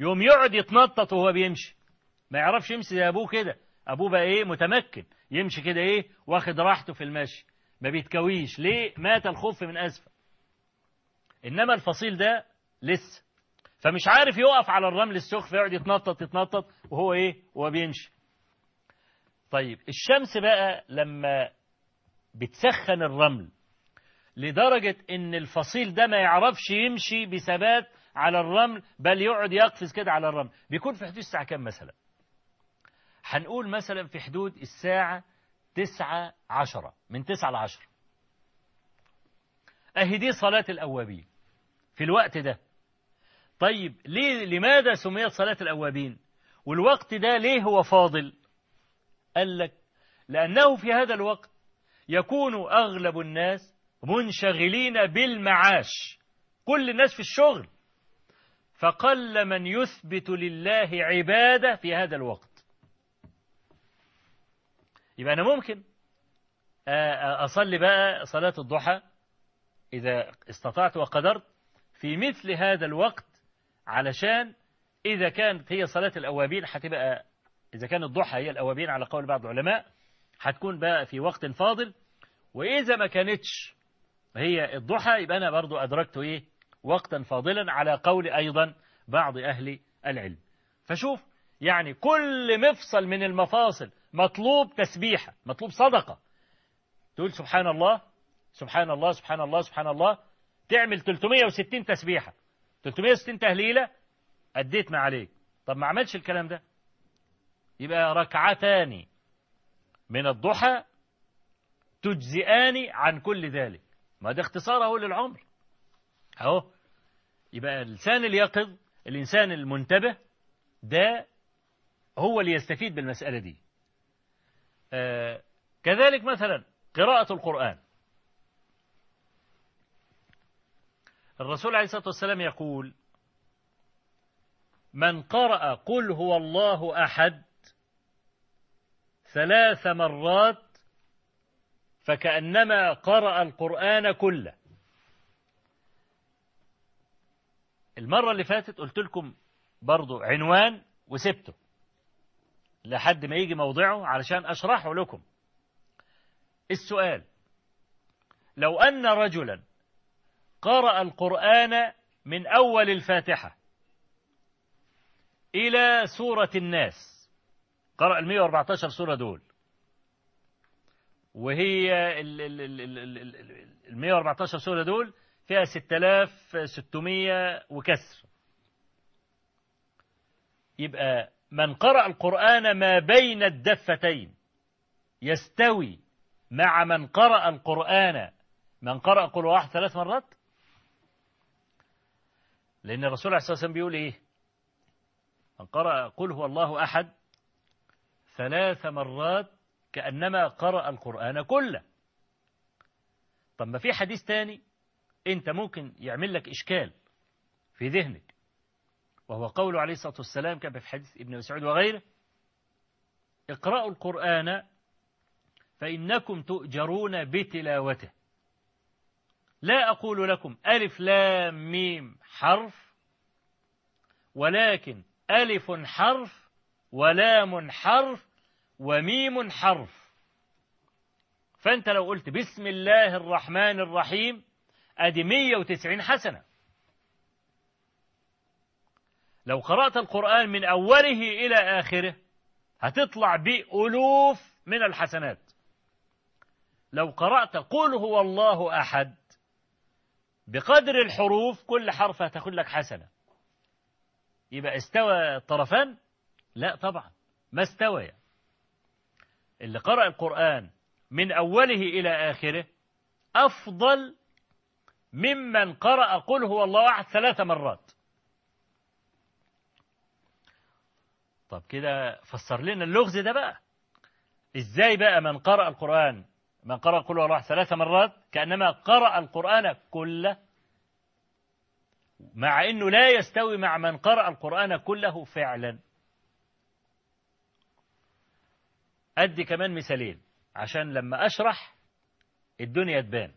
يقوم يقعد يتنطط وهو بيمشي. ما يعرفش يمشي زي أبوه كده. أبوه بقى إيه؟ متمكن. يمشي كده إيه؟ واخد راحته في المشي. ما بيتكويش. ليه؟ مات الخف من اسفل إنما الفصيل ده لسه. فمش عارف يقف على الرمل السخن فيقعد يتنطط يتنطط وهو إيه؟ وهو بيمشي. طيب الشمس بقى لما بتسخن الرمل لدرجة إن الفصيل ده ما يعرفش يمشي بثبات على الرمل بل يقعد يقفز كده على الرمل. بيكون في حدود الساعة كام مثلا؟ هنقول مثلا في حدود الساعة تسعة عشرة من تسعة لعشرة. أهي دي صلاة الأوابين في الوقت ده. طيب ليه لماذا سميت صلاة الأوابين؟ والوقت ده ليه هو فاضل؟ قال لك لأنه في هذا الوقت يكون أغلب الناس منشغلين بالمعاش. كل الناس في الشغل. فقل من يثبت لله عبادة في هذا الوقت. يبقى أنا ممكن أصلي بقى صلاة الضحى إذا استطعت وقدرت في مثل هذا الوقت علشان إذا كانت هي صلاة الأوابين هتبقى إذا كان الضحى هي الأوابين على قول بعض العلماء هتكون بقى في وقت فاضل. وإذا ما كانتش هي الضحى يبقى أنا برضو أدركت إيه؟ وقتا فاضلا على قول أيضا بعض أهل العلم. فشوف يعني كل مفصل من المفاصل مطلوب تسبيحة مطلوب صدقة. تقول سبحان الله سبحان الله سبحان الله سبحان الله تعمل 360 تسبيحة. 360 تهليلة أديت ما عليك. طب ما عملش الكلام ده؟ يبقى ركعتان. من الضحى تجزئان عن كل ذلك. ما ده اختصار أهو للعمر. أهو. يبقى الإنسان اليقظ الإنسان المنتبه ده هو اللي يستفيد بالمسألة دي. آه كذلك مثلا قراءة القرآن. الرسول عليه الصلاة والسلام يقول من قرأ قل هو الله أحد ثلاث مرات فكأنما قرأ القرآن كله. المرة اللي فاتت قلت لكم برضو عنوان وسبته. لحد ما يجي موضعه علشان أشرحه لكم. السؤال لو أن رجلا قرأ القرآن من أول الفاتحة إلى سورة الناس قرأ ال 114 سورة دول. وهي ال 114 سورة دول فيها 6600 وكسر. يبقى من قرأ القرآن ما بين الدفتين يستوي مع من قرأ القرآن. من قرأ قل واحد ثلاث مرات. لأن الرسول عليه الصلاة والسلام بيقول إيه؟ من قرأ قل هو الله أحد ثلاث مرات كأنما قرأ القرآن كله. طب ما في حديث تاني أنت ممكن يعمل لك إشكال في ذهنك وهو قوله عليه الصلاة والسلام كما في حديث ابن مسعود وغيره اقرأوا القرآن فإنكم تؤجرون بتلاوته. لا أقول لكم ألف لام ميم حرف ولكن ألف حرف ولام حرف وميم حرف. فأنت لو قلت بسم الله الرحمن الرحيم أدي 190 حسنة. لو قرأت القرآن من أوله إلى آخره هتطلع بألوف من الحسنات. لو قرأت قل هو الله أحد بقدر الحروف كل حرف هتاخد لك حسنة. يبقى استوى الطرفان لا طبعا ما استوى اللي قرأ القرآن من أوله إلى آخره أفضل ممن قرأ قل هو الله أحد ثلاث مرات. طب كده فسر لنا اللغز ده بقى. إزاي بقى من قرأ القرآن من قرأ قل هو الله ثلاث مرات كأنما قرأ القرآن كله مع أنه لا يستوي مع من قرأ القرآن كله فعلا. أدي كمان مثالين. عشان لما أشرح الدنيا تبان.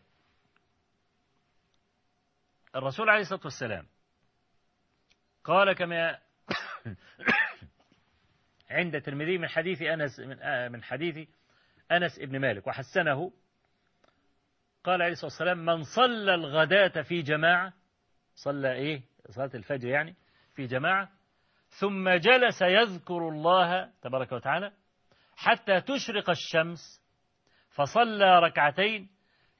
الرسول عليه الصلاة والسلام قال كما [coughs] عند الترمذي من حديث أنس من حديث أنس ابن مالك وحسنه. قال عليه الصلاة والسلام من صلى الغداة في جماعة صلى إيه؟ صلاة الفجر يعني في جماعة. ثم جلس يذكر الله تبارك وتعالى حتى تشرق الشمس فصلى ركعتين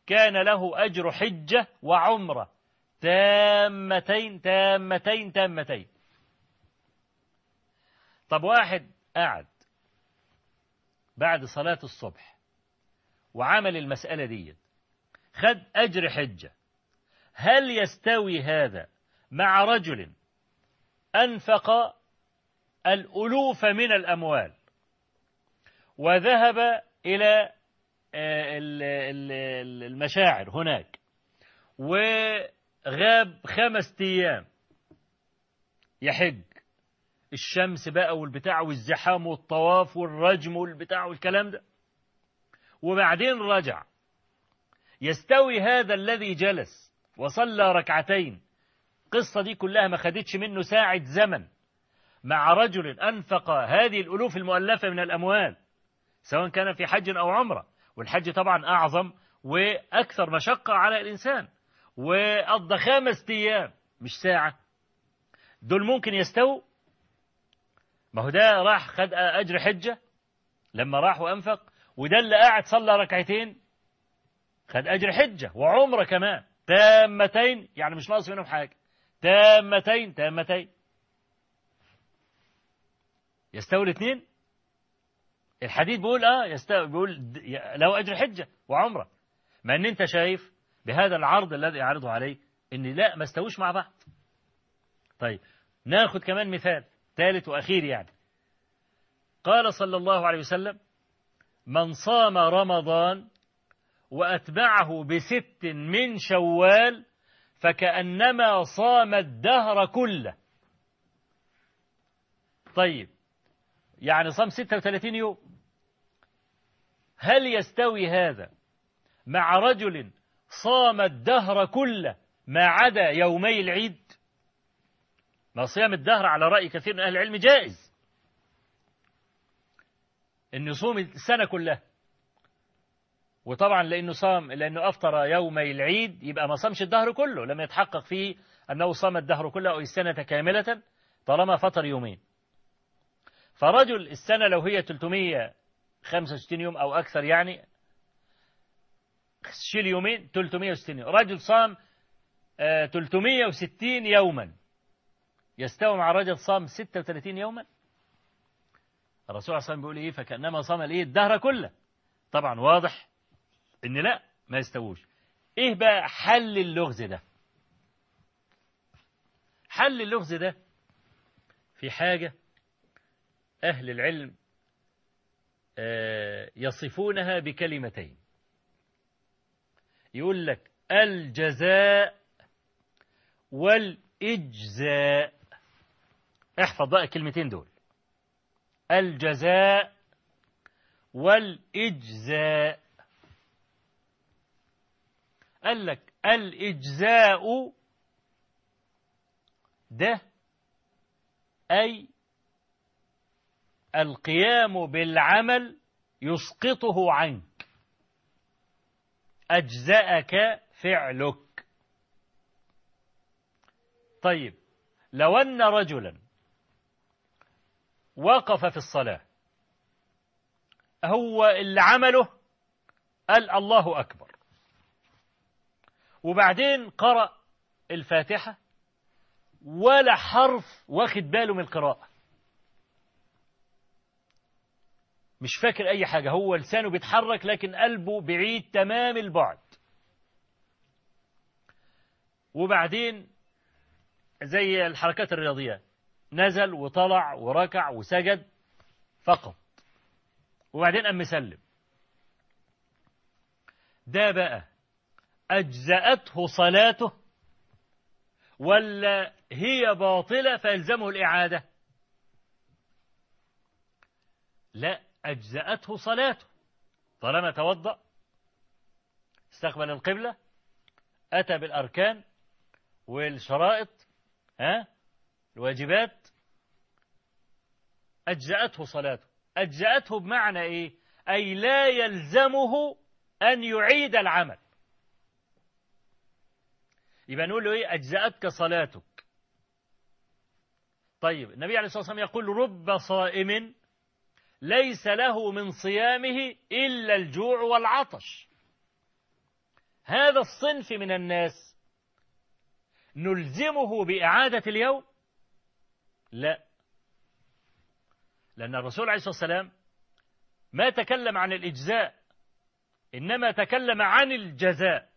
كان له أجر حجة وعمرة. تامتين تامتين تامتين. طب واحد قعد بعد صلاة الصبح وعمل المسألة دي خد أجر حجة. هل يستوي هذا مع رجل أنفق الألوف من الأموال؟ وذهب إلى المشاعر هناك. وغاب خمس أيام. يحج. الشمس بقى والبتاع والزحام والطواف والرجم والبتاع والكلام ده. وبعدين رجع. يستوي هذا الذي جلس وصلى ركعتين. القصة دي كلها ما خدتش منه ساعة زمن. مع رجل أنفق هذه الألوف المؤلفة من الأموال. سواء كان في حج أو عمرة. والحج طبعا أعظم وأكثر مشقة على الإنسان. وقضى خمس أيام مش ساعة. دول ممكن يستووا. ما هو ده راح خد أجر حجة. لما راح وأنفق وده اللي قاعد صلى ركعتين خد أجر حجة وعمرة كمان. تامتين يعني مش ناقص منهم حاجة. تامتين تامتين. يستوي الاثنين؟ الحديث بيقول آه يستوي بيقول له أجر حجة وعمرة. مع إن أنت شايف بهذا العرض الذي يعرضه عليه إن لا ما استووش مع بعض. طيب ناخد كمان مثال ثالث وأخير يعني. قال صلى الله عليه وسلم من صام رمضان وأتبعه بست من شوال فكأنما صام الدهر كله. طيب يعني صام 36 يوم. هل يستوي هذا مع رجل صام الدهر كله ما عدا يومي العيد؟ ما صيام الدهر على رأي كثير من أهل العلم جائز. أن يصوم السنة كلها. وطبعا لأنه صام لأنه أفطر يومي العيد يبقى ما صامش الدهر كله. لم يتحقق فيه أنه صام الدهر كله أو السنة كاملة طالما فطر يومين. فرجل السنة لو هي 365 يوم أو أكثر يعني شيل يومين 360 يوم. رجل صام 360 يوما. يستوي مع رجل صام 36 يوما. الرسول عليه الصلاة بيقول إيه؟ فكأنما صام الإيه الدهر كله. طبعا واضح إن لا ما يستووش. إيه بقى حل اللغز ده؟ حل اللغز ده في حاجة أهل العلم يصفونها بكلمتين. يقول لك الجزاء والإجزاء. احفظ بقى الكلمتين دول. الجزاء والإجزاء. قال لك الإجزاء ده أي القيام بالعمل يسقطه عنك. أجزأك فعلك. طيب لو أن رجلا وقف في الصلاة هو اللي عمله؟ قال الله أكبر. وبعدين قرأ الفاتحة ولا حرف واخد باله من القراءة. مش فاكر أي حاجة. هو لسانه بيتحرك لكن قلبه بعيد تمام البعد. وبعدين زي الحركات الرياضية نزل وطلع وركع وسجد فقط. وبعدين قام مسلم. ده بقى أجزأته صلاته ولا هي باطلة فيلزمه الإعادة؟ لا. أجزأته صلاته. طالما توضأ. استقبل القبلة. أتى بالأركان والشرائط ها الواجبات. أجزأته صلاته. أجزأته بمعنى إيه؟ أي لا يلزمه أن يعيد العمل. يبقى نقول له إيه؟ أجزأتك صلاتك. طيب النبي عليه الصلاة والسلام يقول رب صائم ليس له من صيامه إلا الجوع والعطش. هذا الصنف من الناس نلزمه بإعادة اليوم؟ لا. لأن الرسول عليه الصلاة والسلام ما تكلم عن الإجزاء إنما تكلم عن الجزاء.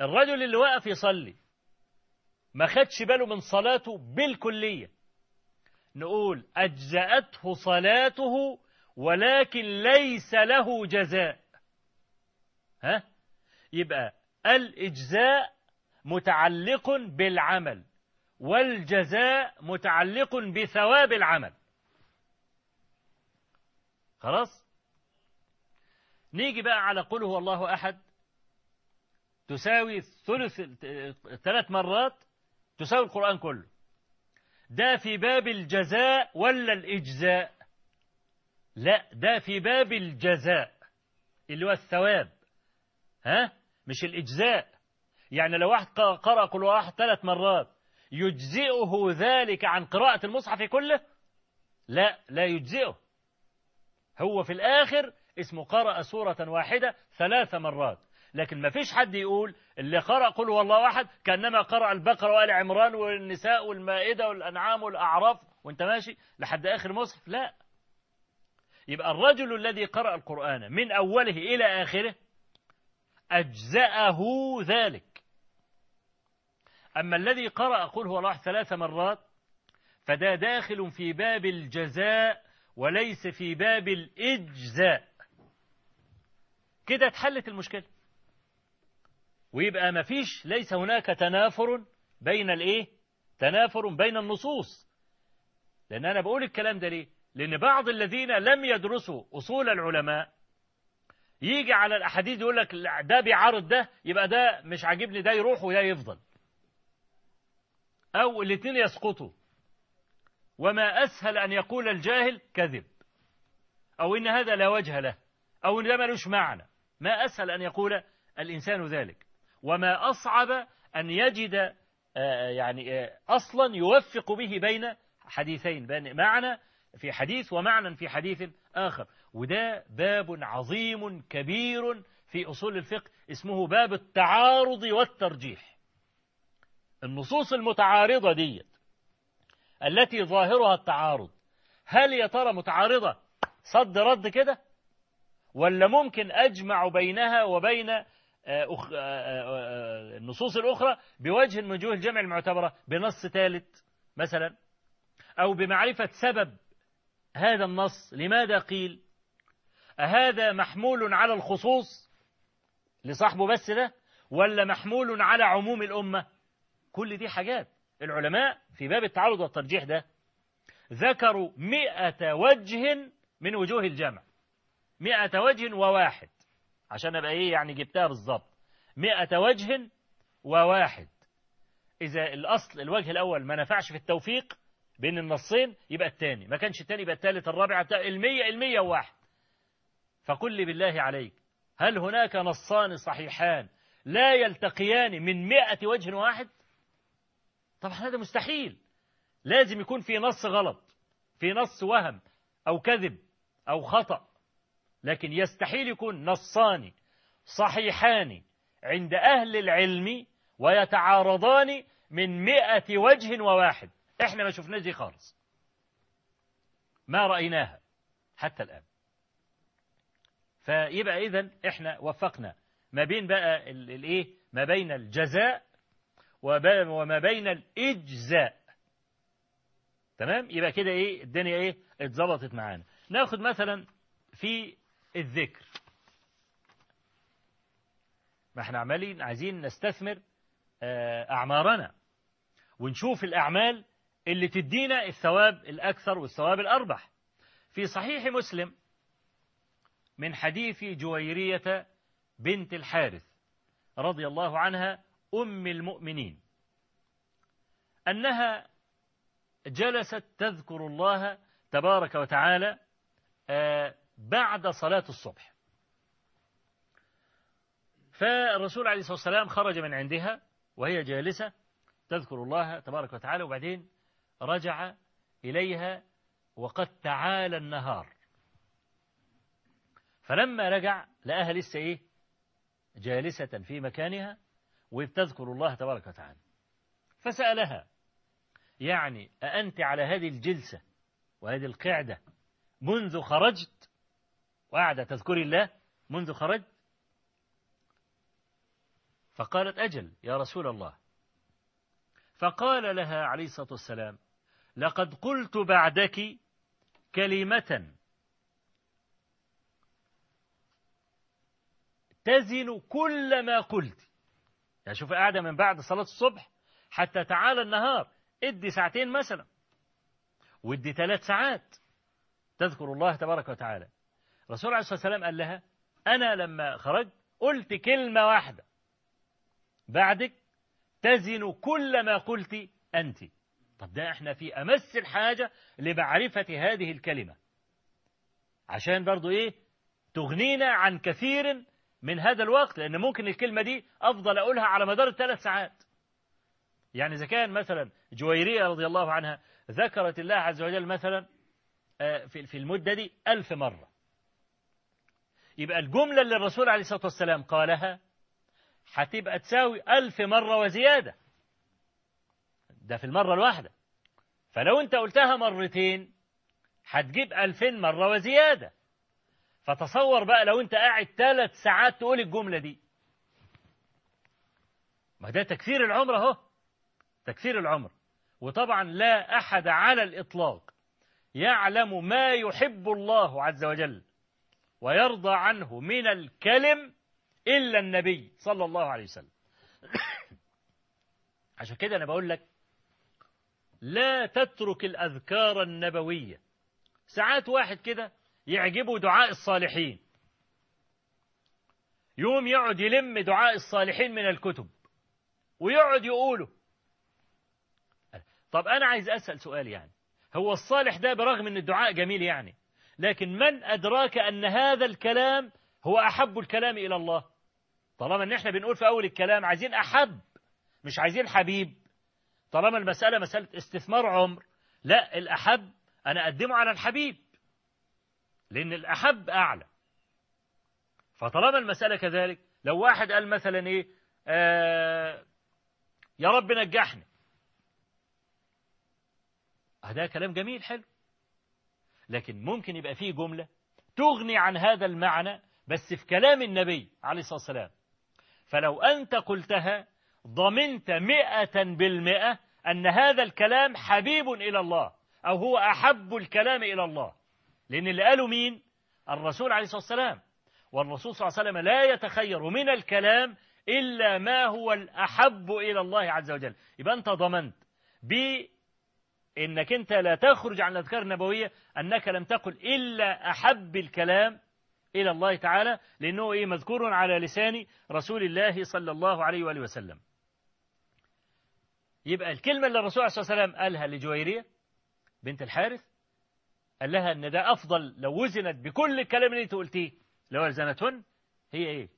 الرجل اللي وقف يصلي ما خدش باله من صلاته بالكلية. نقول أجزأته صلاته ولكن ليس له جزاء. ها؟ يبقى الإجزاء متعلق بالعمل والجزاء متعلق بثواب العمل. خلاص؟ نيجي بقى على قل هو الله أحد. تساوي ثلث ثلاث مرات تساوي القرآن كله. ده في باب الجزاء ولا الإجزاء؟ لا ده في باب الجزاء اللي هو الثواب. ها؟ مش الإجزاء. يعني لو واحد قرأ كل واحد ثلاث مرات يجزئه ذلك عن قراءة المصحف كله؟ لا لا يجزئه. هو في الآخر اسمه قرأ سورة واحدة ثلاث مرات. لكن ما فيش حد يقول اللي قرأ قل هو الله أحد كأنما قرأ البقرة وآل عمران والنساء والمائدة والأنعام والأعراف وأنت ماشي لحد آخر مصحف؟ لا. يبقى الرجل الذي قرأ القرآن من أوله إلى آخره أجزأه ذلك. أما الذي قرأ قل هو الله ثلاث مرات فده داخل في باب الجزاء وليس في باب الإجزاء. كده اتحلت المشكلة. ويبقى ما فيش ليس هناك تنافر بين الإيه؟ تنافر بين النصوص. لأن أنا بقول الكلام ده ليه؟ لأن بعض الذين لم يدرسوا أصول العلماء يجي على الأحاديث يقول لك ده بيعارض ده يبقى ده مش عاجبني ده يروح وده يفضل. أو الاثنين يسقطوا. وما أسهل أن يقول الجاهل كذب. أو إن هذا لا وجه له. أو إن ده ملوش معنى. ما أسهل أن يقول الإنسان ذلك. وما أصعب أن يجد يعني أصلا يوفق به بين حديثين بين معنى في حديث ومعنى في حديث آخر. وده باب عظيم كبير في أصول الفقه اسمه باب التعارض والترجيح. النصوص المتعارضة دي التي ظاهرها التعارض هل يا ترى متعارضة صد رد كده؟ ولا ممكن أجمع بينها وبين أخ... النصوص الأخرى بوجه من وجوه الجمع المعتبرة بنص ثالث مثلا أو بمعرفة سبب هذا النص لماذا قيل أهذا محمول على الخصوص لصاحبه بس ده ولا محمول على عموم الأمة؟ كل دي حاجات. العلماء في باب التعارض والترجيح ده ذكروا مئة وجه من وجوه الجمع. مئة وجه وواحد. عشان أبقى إيه يعني جبتها بالظبط. مئة وجه وواحد. إذا الأصل الوجه الأول ما نفعش في التوفيق بين النصين يبقى الثاني. ما كانش الثاني يبقى الثالث الرابع المية المية وواحد. فقل لي بالله عليك هل هناك نصان صحيحان لا يلتقيان من مئة وجه واحد؟ طبعا هذا مستحيل. لازم يكون في نص غلط في نص وهم أو كذب أو خطأ. لكن يستحيل يكون نصان صحيحان عند أهل العلم ويتعارضان من مئة وجه وواحد. إحنا ما شفناش دي خالص. ما رأيناها حتى الآن. فيبقى إذن إحنا وفقنا ما بين بقى الايه ما بين الجزاء وما بين الإجزاء. تمام؟ يبقى كده إيه؟ الدنيا إيه؟ اتظبطت معانا. ناخد مثلا في الذكر. ما إحنا عمالين عايزين نستثمر أعمارنا ونشوف الأعمال اللي تدينا الثواب الأكثر والثواب الأربح. في صحيح مسلم من حديث جويرية بنت الحارث رضي الله عنها أم المؤمنين أنها جلست تذكر الله تبارك وتعالى بعد صلاة الصبح. فالرسول عليه الصلاة والسلام خرج من عندها وهي جالسة تذكر الله تبارك وتعالى وبعدين رجع إليها وقد تعالى النهار. فلما رجع لقاها لسه إيه؟ جالسة في مكانها وبتذكر الله تبارك وتعالى. فسألها يعني أأنت على هذه الجلسة وهذه القعدة منذ خرجت وقاعدة تذكري الله منذ خرجت فقالت أجل يا رسول الله. فقال لها عليه الصلاة والسلام لقد قلت بعدك كلمة تزن كل ما قلت. يعني شوف قاعدة من بعد صلاة الصبح حتى تعالى النهار ادي ساعتين مثلا وادي ثلاث ساعات. تذكر الله تبارك وتعالى. الرسول عليه الصلاة والسلام قال لها أنا لما خرجت قلت كلمة واحدة. بعدك تزن كل ما قلت أنت. طب ده إحنا في أمس الحاجة لمعرفة هذه الكلمة. عشان برضو إيه؟ تغنينا عن كثير من هذا الوقت لأن ممكن الكلمة دي أفضل أقولها على مدار الثلاث ساعات. يعني إذا كان مثلا جويرية رضي الله عنها ذكرت الله عز وجل مثلا في المدة دي ألف مرة. يبقى الجملة اللي الرسول عليه الصلاة والسلام قالها هتبقى تساوي ألف مرة وزيادة. ده في المرة الواحدة. فلو أنت قلتها مرتين هتجيب ألفين مرة وزيادة. فتصور بقى لو أنت قاعد ثلاث ساعات تقول الجملة دي. ما ده تكثير العمر أهو. تكثير العمر. وطبعا لا أحد على الإطلاق يعلم ما يحب الله عز وجل. ويرضى عنه من الكلم إلا النبي صلى الله عليه وسلم. [coughs] عشان كده أنا بقول لك لا تترك الأذكار النبوية. ساعات واحد كده يعجبه دعاء الصالحين. يوم يقعد يلم دعاء الصالحين من الكتب ويقعد يقوله. طب أنا عايز أسأل سؤال يعني. هو الصالح ده برغم أن الدعاء جميل يعني لكن من أدراك أن هذا الكلام هو أحب الكلام إلى الله؟ طالما أن إحنا بنقول في أول الكلام عايزين أحب مش عايزين حبيب. طالما المسألة مسألة استثمار عمر لا الأحب أنا أقدمه على الحبيب لأن الأحب أعلى. فطالما المسألة كذلك لو واحد قال مثلا إيه آه يا رب نجحني. هذا كلام جميل حلو. لكن ممكن يبقى فيه جملة تغني عن هذا المعنى بس في كلام النبي عليه الصلاة والسلام. فلو أنت قلتها ضمنت مئة بالمئة أن هذا الكلام حبيب إلى الله أو هو أحب الكلام إلى الله. لأن اللي قالوا مين؟ الرسول عليه الصلاة والسلام. والرسول صلى الله عليه وسلم لا يتخير من الكلام إلا ما هو الأحب إلى الله عز وجل. يبقى أنت ضمنت بأنك أنت لا تخرج عن الأذكار النبوية أنك لم تقل إلا أحب الكلام إلى الله تعالى لأنه إيه؟ مذكور على لسان رسول الله صلى الله عليه وآله وسلم. يبقى الكلمة اللي الرسول صلى الله عليه وسلم قالها لجويرية بنت الحارث قال لها إن ده أفضل لو وزنت بكل الكلام اللي أنت قلتيه لو وزنتهن هي إيه؟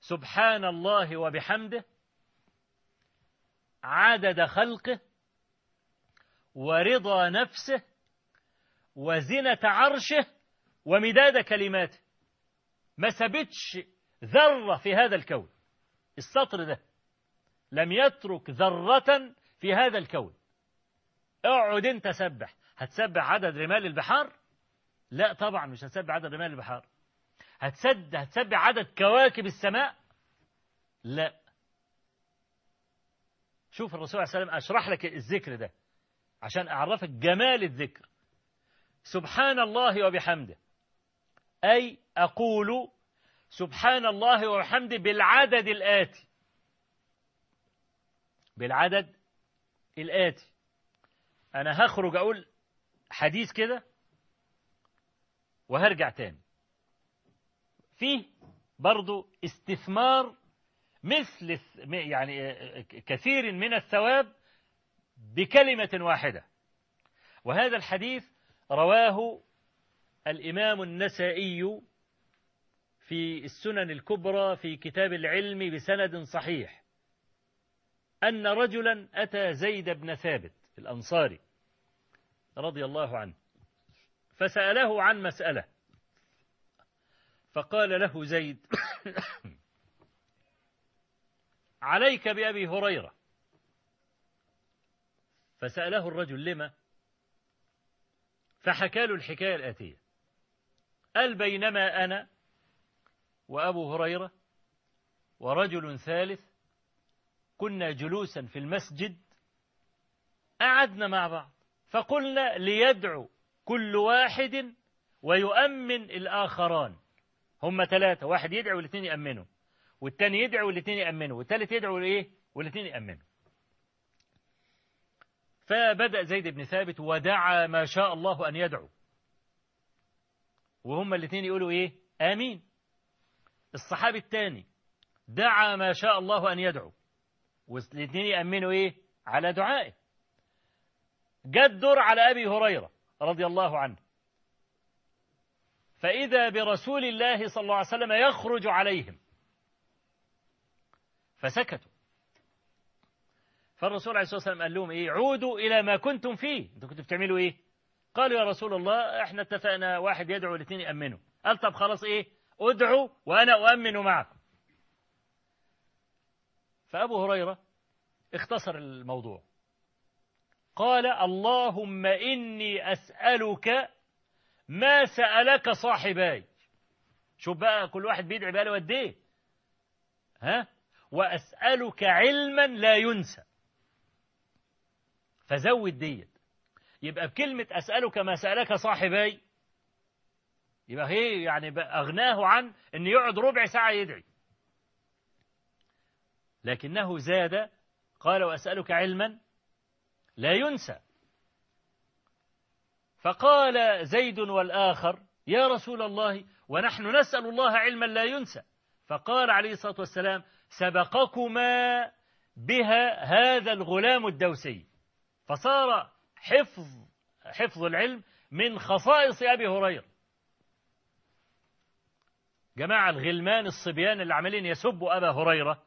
سبحان الله وبحمده عدد خلقه ورضا نفسه وزنة عرشه ومداد كلماته. ما ثبتش ذرة في هذا الكون. السطر ده لم يترك ذرة في هذا الكون. اقعد انت سبح. هتسبح عدد رمال البحار؟ لا طبعا مش هتسبح عدد رمال البحار. هتسد هتسبح عدد كواكب السماء؟ لا. شوف الرسول عليه وسلم أشرح لك الذكر ده. عشان أعرفك جمال الذكر. سبحان الله وبحمده. أي أقول سبحان الله وبحمده بالعدد الآتي. بالعدد الآتي. أنا هخرج أقول حديث كده وهرجع تاني. فيه برضو استثمار مثل يعني كثير من الثواب بكلمة واحدة. وهذا الحديث رواه الإمام النسائي في السنن الكبرى في كتاب العلم بسند صحيح. أن رجلا أتى زيد بن ثابت الأنصاري رضي الله عنه فسأله عن مسألة. فقال له زيد [coughs] عليك بأبي هريرة. فسأله الرجل لما؟ فحكى له الحكاية الآتية. قال بينما أنا وأبو هريرة ورجل ثالث كنا جلوسا في المسجد قعدنا مع بعض فقلنا ليدعو كل واحد ويؤمن الآخران. هم ثلاثة واحد يدعو والاثنين يأمنوا والتاني يدعو والاثنين يأمنوا والثالث يدعو والاثنين يأمنوا فبدأ زيد بن ثابت ودعا ما شاء الله أن يدعو. وهم الاثنين يقولوا إيه؟ آمين. الصحابي الثاني دعا ما شاء الله أن يدعو. والاثنين يأمنوا إيه؟ على دعائه. جد دور على أبي هريرة رضي الله عنه. فإذا برسول الله صلى الله عليه وسلم يخرج عليهم. فسكتوا. فالرسول عليه الصلاة والسلام قال لهم إيه؟ عودوا إلى ما كنتم فيه. أنتم كنتوا بتعملوا إيه؟ قالوا يا رسول الله إحنا اتفقنا واحد يدعو والاثنين يأمنوا. قال طب خلاص إيه؟ ادعوا وأنا أؤمن معكم. فأبو هريرة اختصر الموضوع. قال اللهم إني أسألك ما سألك صاحباي. شوف بقى كل واحد بيدعي بقى له قد إيه؟ ها؟ وأسألك علما لا ينسى. فزود ديت. يبقى بكلمة أسألك ما سألك صاحباي يبقى هي يعني أغناه عن أن يقعد ربع ساعة يدعي. لكنه زاد قال وأسألك علما لا ينسى. فقال زيد والآخر يا رسول الله ونحن نسأل الله علما لا ينسى. فقال عليه الصلاة والسلام سبقكما بها هذا الغلام الدوسي. فصار حفظ حفظ العلم من خصائص أبي هريرة. جماعة الغلمان الصبيان اللي عمالين يسبوا أبا هريرة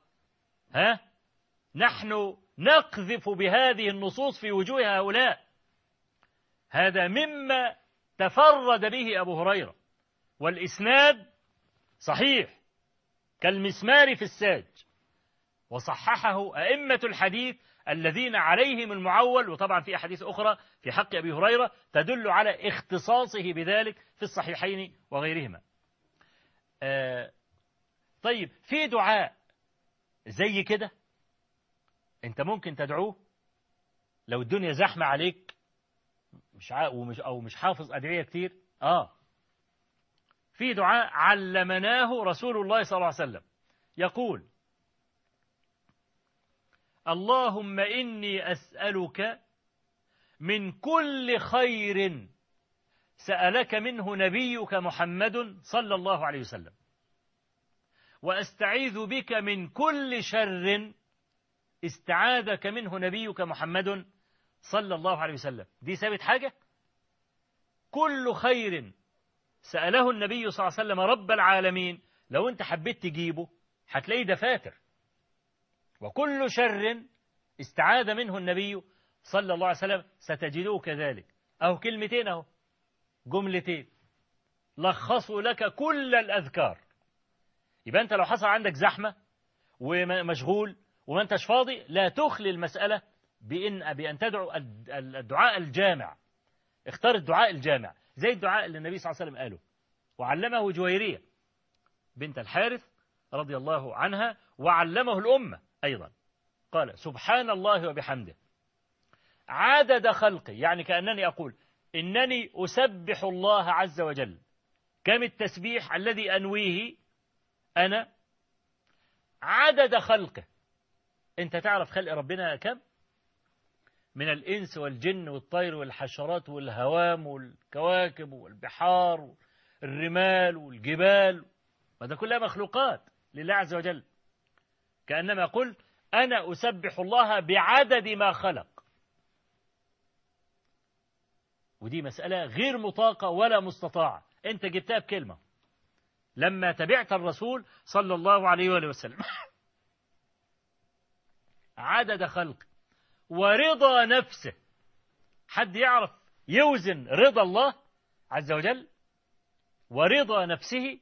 ها؟ نحن نقذف بهذه النصوص في وجوه هؤلاء. هذا مما تفرد به أبو هريرة. والإسناد صحيح كالمسمار في الساج. وصححه أئمة الحديث الذين عليهم المعول وطبعا في أحاديث أخرى في حق أبي هريرة تدل على اختصاصه بذلك في الصحيحين وغيرهما. آه طيب في دعاء زي كده؟ أنت ممكن تدعوه؟ لو الدنيا زحمة عليك مش. ومش أو مش حافظ أدعية كتير؟ آه. في دعاء علمناه رسول الله صلى الله عليه وسلم. يقول اللهم إني أسألك من كل خير سألك منه نبيك محمد صلى الله عليه وسلم. وأستعيذ بك من كل شر استعاذك منه نبيك محمد صلى الله عليه وسلم. دي ثابت حاجة؟ كل خير سأله النبي صلى الله عليه وسلم رب العالمين. لو أنت حبيت تجيبه هتلاقيه دفاتر وكل شر استعاذ منه النبي صلى الله عليه وسلم ستجده كذلك. أو كلمتين أهو جملتين. لخصوا لك كل الأذكار. يبقى أنت لو حصل عندك زحمة ومشغول وما أنتش فاضي لا تخلي المسألة بأن, بأن تدعو الدعاء الجامع. اختار الدعاء الجامع. زي الدعاء اللي النبي صلى الله عليه وسلم قاله. وعلمه جويرية بنت الحارث رضي الله عنها وعلمه الأمة. أيضا. قال سبحان الله وبحمده. عدد خلقي يعني كأنني أقول إنني أسبح الله عز وجل. كم التسبيح الذي أنويه أنا؟ عدد خلقه. أنت تعرف خلق ربنا كم؟ من الإنس والجن والطير والحشرات والهوام والكواكب والبحار والرمال والجبال. وهذا كلها مخلوقات لله عز وجل. كأنما قلت أنا أسبح الله بعدد ما خلق. ودي مسألة غير مطاقة ولا مستطاعة. أنت جبتها بكلمة. لما تبعت الرسول صلى الله عليه وآله وسلم. [laughs] عدد خلق. ورضا نفسه. حد يعرف يوزن رضا الله عز وجل؟ ورضا نفسه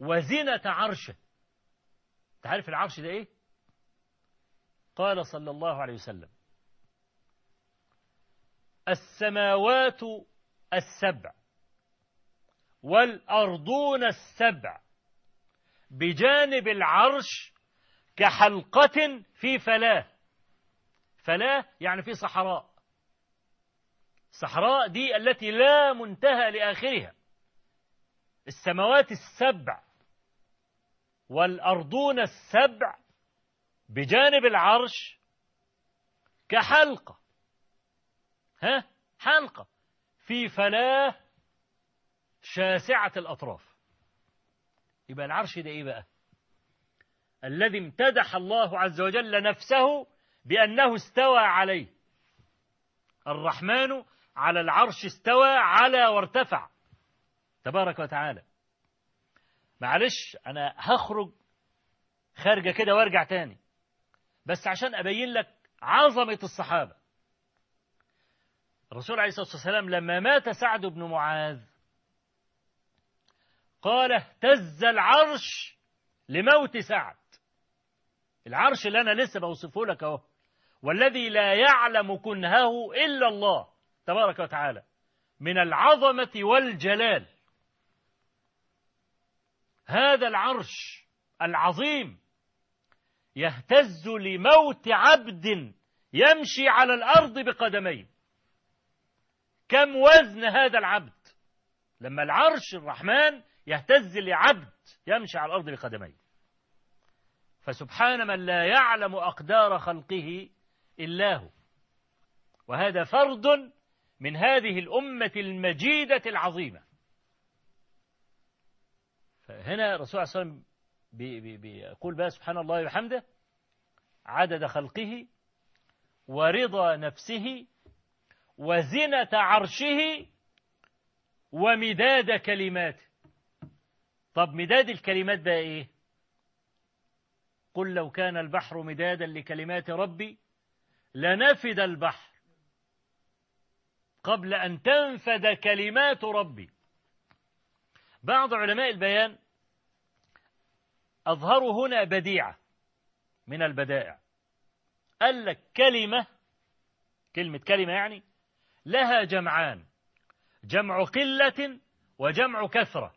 وزنة عرشه. تعرف العرش ده إيه؟ قال صلى الله عليه وسلم. السماوات السبع والأرضون السبع بجانب العرش كحلقة في فلاة. فلاة يعني في صحراء. الصحراء دي التي لا منتهى لآخرها. السماوات السبع والأرضون السبع بجانب العرش كحلقة. ها؟ حلقة في فلاة شاسعة الأطراف. يبقى العرش ده إيه بقى؟ الذي امتدح الله عز وجل نفسه بأنه استوى عليه. الرحمن على العرش استوى على وارتفع. تبارك وتعالى. معلش أنا هخرج خارجة كده وأرجع تاني. بس عشان أبين لك عظمة الصحابة. الرسول عليه الصلاة والسلام لما مات سعد بن معاذ قال اهتز العرش لموت سعد. العرش اللي أنا لسه بوصفه لك أهو. والذي لا يعلم كنهه إلا الله تبارك وتعالى. من العظمة والجلال. هذا العرش العظيم يهتز لموت عبد يمشي على الأرض بقدميه. كم وزن هذا العبد؟ لما العرش الرحمن يهتز لعبد يمشي على الأرض بقدميه. فسبحان من لا يعلم أقدار خلقه إلا هو. وهذا فرد من هذه الأمة المجيدة العظيمة. فهنا الرسول صلى الله عليه وسلم بيقول بقى سبحان الله وبحمده عدد خلقه ورضا نفسه وزنة عرشه ومداد كلماته. طب مداد الكلمات بقى إيه؟ قل لو كان البحر مدادا لكلمات ربي لنفد البحر قبل أن تنفد كلمات ربي. بعض علماء البيان أظهروا هنا بديعة من البدائع. قال لك كلمة كلمة كلمة يعني لها جمعان جمع قلة وجمع كثرة.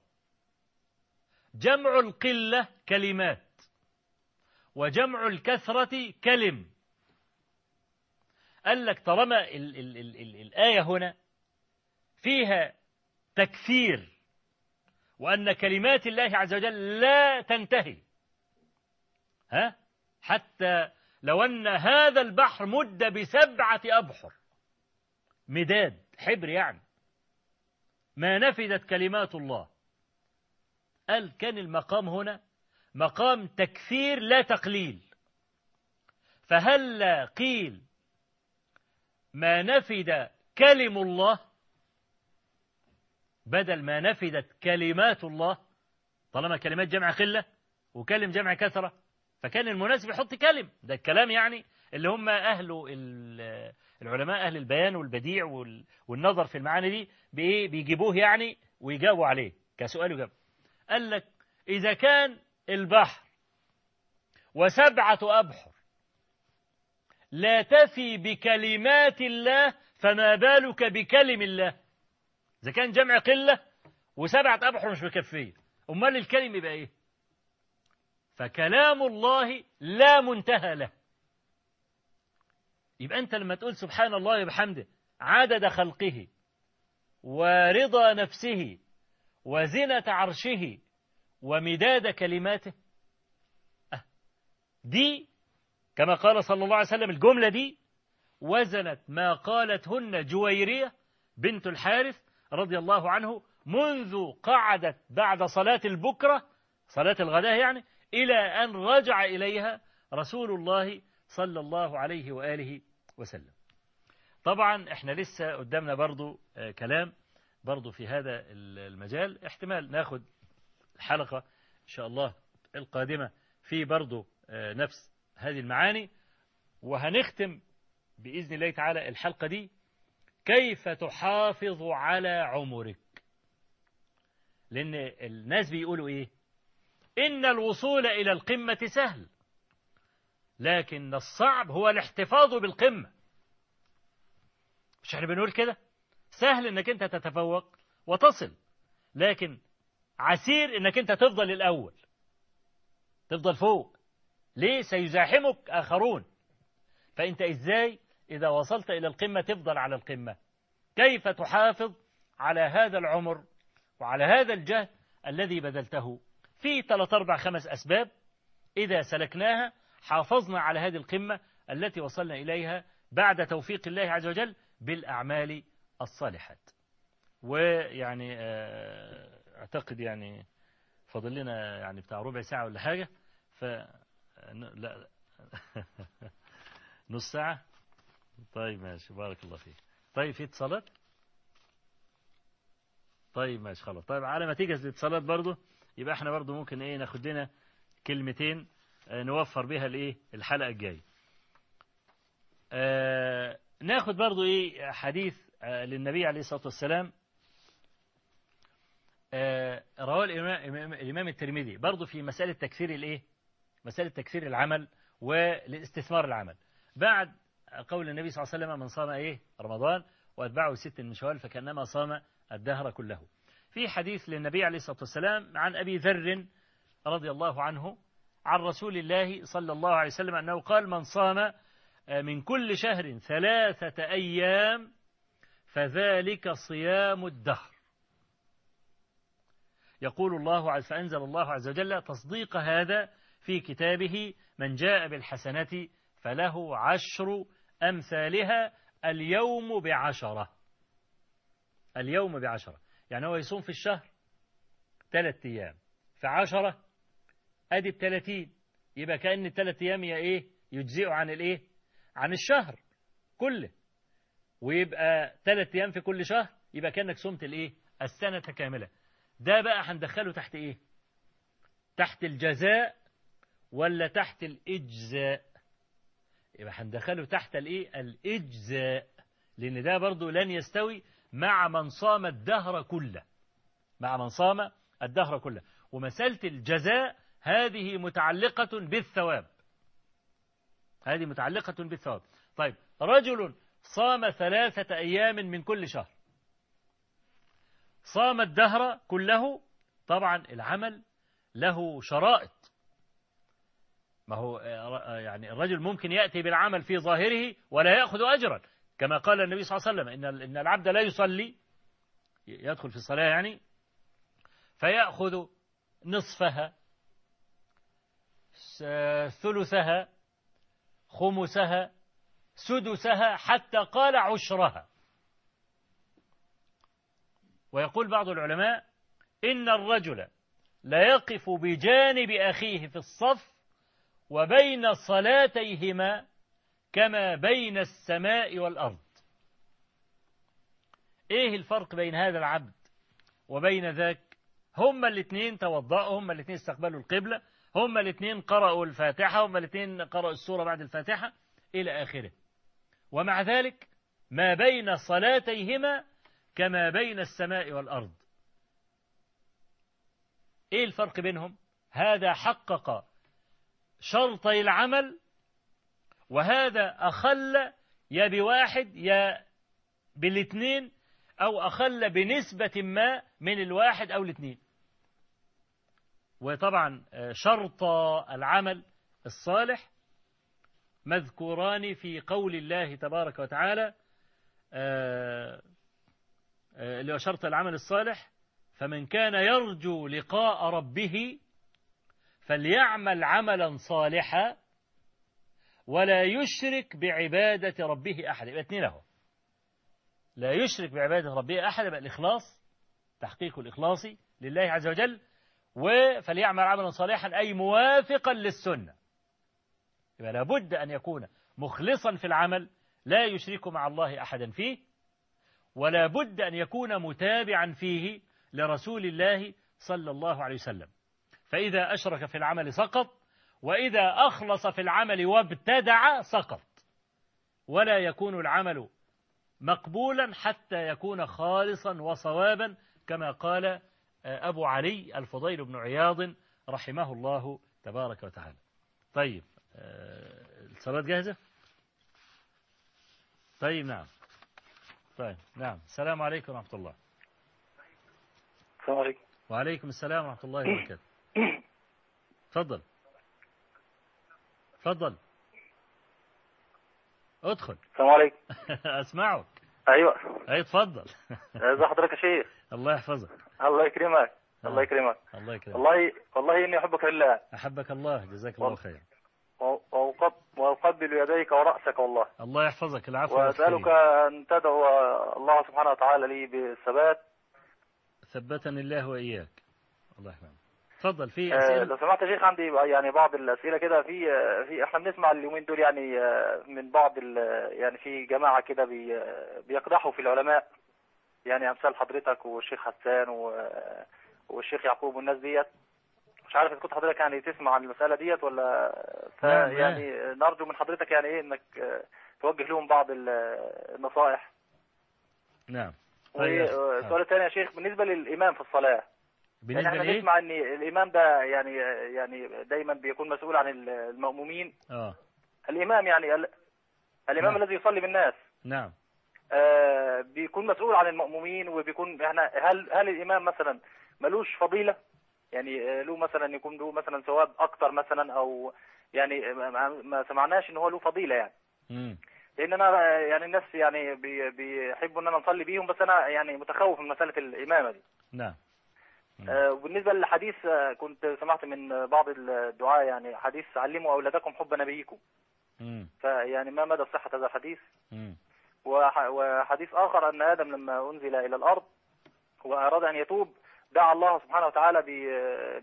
جمع القلة كلمات وجمع الكثرة كلم. قال لك طالما ال ال ال ال الآية هنا فيها تكثير وأن كلمات الله عز وجل لا تنتهي. ها؟ حتى لو أن هذا البحر مد بسبعة أبحر. مداد حبر يعني. ما نفذت كلمات الله. قال كان المقام هنا مقام تكثير لا تقليل. فهل قيل ما نفد كلم الله بدل ما نفدت كلمات الله طالما كلمات جمع قلة وكلم جمع كثرة فكان المناسب يحط كلم. ده الكلام يعني اللي هم أهل العلماء أهل البيان والبديع والنظر في المعاني دي بإيه؟ بيجيبوه يعني ويجاوبوا عليه. كسؤال وجاب قال لك إذا كان البحر وسبعة أبحر لا تفي بكلمات الله فما بالك بكلم الله؟ إذا كان جمع قلة وسبعة أبحر مش مكفية أمال الكلم يبقى إيه؟ فكلام الله لا منتهى له. يبقى أنت لما تقول سبحان الله وبحمده عدد خلقه ورضا نفسه وزنة عرشه ومداد كلماته. أه دي كما قال صلى الله عليه وسلم الجملة دي وزنت ما قالتهن جويرية بنت الحارث رضي الله عنه منذ قعدت بعد صلاة البكرة صلاة الغداء يعني إلى أن رجع إليها رسول الله صلى الله عليه وآله وسلم. طبعا إحنا لسه قدامنا برضو آه كلام برضو في هذا المجال. احتمال ناخد الحلقة إن شاء الله القادمة في برضو آه نفس هذه المعاني. وهنختم بإذن الله تعالى الحلقة دي كيف تحافظ على عمرك؟ لأن الناس بيقولوا إيه؟ إن الوصول إلى القمة سهل لكن الصعب هو الاحتفاظ بالقمة. مش إحنا بنقول كده؟ سهل إنك أنت تتفوق وتصل لكن عسير إنك أنت تفضل الأول تفضل فوق. ليه؟ سيزاحمك آخرون. فأنت إزاي إذا وصلت إلى القمة تفضل على القمة. كيف تحافظ على هذا العمر وعلى هذا الجهد الذي بذلته؟ في ثلاث أربع خمس أسباب. إذا سلكناها حافظنا على هذه القمة التي وصلنا إليها بعد توفيق الله عز وجل بالأعمال الصالحات. ويعني أعتقد يعني فاضل لنا يعني بتاع ربع ساعة ولا حاجة ف لا [laughs] نص ساعة. طيب ماشي بارك الله فيك. طيب في اتصالات؟ طيب ماشي خلاص. طيب على ما تيجي الاتصالات برضه يبقى إحنا برضه ممكن إيه ناخد لنا كلمتين نوفر بها الإيه الحلقة الجاية. آه ناخد برضه إيه حديث للنبي عليه الصلاة والسلام. رواه الإمام, الإمام الترمذي برضه في مسألة تكثير الإيه؟ مسألة تكثير العمل والاستثمار العمل. بعد قول النبي صلى الله عليه وسلم من صام إيه؟ رمضان. وأتبعه ست من شوال فكأنما صام الدهر كله. في حديث للنبي عليه الصلاة والسلام عن أبي ذر رضي الله عنه عن رسول الله صلى الله عليه وسلم أنه قال من صام من كل شهر ثلاثة أيام فذلك صيام الدهر. يقول الله عز فأنزل الله عز وجل تصديق هذا في كتابه من جاء بالحسنة فله عشر أمثالها اليوم بعشرة. اليوم بعشرة. يعني هو يصوم في الشهر ثلاثة أيام. في عشرة أدي بثلاثين يبقى كأن الثلاث أيام هي إيه؟ يجزئ عن الإيه؟ عن الشهر كله. ويبقى ثلاث أيام في كل شهر يبقى كأنك صمت الإيه؟ السنة كاملة. ده بقى هندخله تحت إيه؟ تحت الجزاء ولا تحت الإجزاء؟ يبقى هندخله تحت الإيه؟ الإجزاء. لأن ده برضو لن يستوي مع من صام الدهر كله. مع من صام الدهر كله. ومسألة الجزاء هذه متعلقة بالثواب. هذه متعلقة بالثواب. طيب رجل صام ثلاثة أيام من كل شهر. صام الدهر كله طبعا العمل له شرائط. ما هو يعني الرجل ممكن يأتي بالعمل في ظاهره ولا يأخذ أجرا. كما قال النبي صلى الله عليه وسلم إن إن العبد لا يصلي يدخل في الصلاة يعني فيأخذ نصفها ثلثها خمسها سدسها حتى قال عشرها. ويقول بعض العلماء إن الرجل لا يقف بجانب أخيه في الصف وبين صلاتيهما كما بين السماء والأرض. إيه الفرق بين هذا العبد وبين ذاك؟ هما الاثنين توضأوا هما الاثنين استقبلوا القبلة هما الاثنين قرأوا الفاتحة هما الاثنين قرأوا السورة بعد الفاتحة إلى آخره. ومع ذلك ما بين صلاتيهما كما بين السماء والأرض. إيه الفرق بينهم؟ هذا حقق شرطي العمل وهذا أخل يا بواحد يا بالاثنين أو أخل بنسبة ما من الواحد أو الاثنين وطبعا شرط العمل الصالح مذكوران في قول الله تبارك وتعالى اللي هو شرط العمل الصالح فمن كان يرجو لقاء ربه فليعمل عملا صالحا ولا يشرك بعبادة ربه أحد. يبقى اتنين أهو. لا يشرك بعبادة ربه أحد يبقى الإخلاص تحقيق الإخلاص لله عز وجل فليعمل عملا صالحا أي موافقا للسنة. يبقى لابد أن يكون مخلصا في العمل لا يشرك مع الله أحدا فيه ولا بد أن يكون متابعا فيه لرسول الله صلى الله عليه وسلم. فإذا أشرك في العمل سقط وإذا أخلص في العمل وابتدع سقط. ولا يكون العمل مقبولا حتى يكون خالصا وصوابا كما قال أبو علي الفضيل بن عياض رحمه الله تبارك وتعالى. طيب الصلاة جاهزة؟ طيب نعم. طيب نعم. السلام عليكم ورحمة الله. السلام عليكم. وعليكم السلام ورحمة الله وبركاته. [coughs] تفضل. تفضل. ادخل. السلام عليكم. [laughs] اسمعك. أيوه. أي تفضل. إزي حضرتك يا شيخ؟ [laughs] الله يحفظك. الله يكرمك. آه. الله يكرمك. الله يكرمك. والله والله إني أحبك لله. أحبك الله. جزاك الله. خير. و- وأقب- وأقبل يديك ورأسك والله. الله يحفظك. العفو وأسألك والخير. أن تدعو الله سبحانه وتعالى لي بالثبات ثبتني الله وإياك. الله يحفظك. تفضل في آه، أسئلة. لو سمحت يا شيخ عندي يعني بعض الأسئلة كده. في آه، في إحنا بنسمع اليومين دول يعني آه، من بعض ال- يعني في جماعة كده بي بيقدحوا في العلماء. يعني أمثال حضرتك والشيخ حسان والشيخ يعقوب والناس ديت. مش عارف إذا كنت حضرتك يعني تسمع عن المسألة ديت ولا يعني نرجو من حضرتك يعني إيه إنك توجه لهم بعض ال- النصائح. نعم. طيب. والسؤال الثاني يا شيخ بالنسبة للإمام في الصلاة يعني بالنسبة إحنا لإيه؟ نسمع ان الإمام ده يعني يعني دايما بيكون مسؤول عن المأمومين. آه. الإمام يعني ال- الإمام نعم. الذي يصلي بالناس. نعم. آه، بيكون مسؤول عن المأمومين وبيكون إحنا هل هل الإمام مثلا ملوش فضيلة؟ يعني آه، له مثلا يكون له مثلا ثواب أكتر مثلا أو يعني ما- سمعناش إن هو له فضيلة يعني. امم لأن أنا آه، يعني الناس يعني بي- بيحبوا إن أنا نصلي بيهم بس أنا يعني متخوف من مسألة الإمامة دي. نعم. وبالنسبة للحديث آه، كنت سمعت من بعض الدعاء يعني حديث علموا أولادكم حب نبيكم. فيعني ما مدى صحة هذا الحديث؟ وح- وحديث آخر أن آدم لما أنزل إلى الأرض وأراد أن يتوب دعا الله سبحانه وتعالى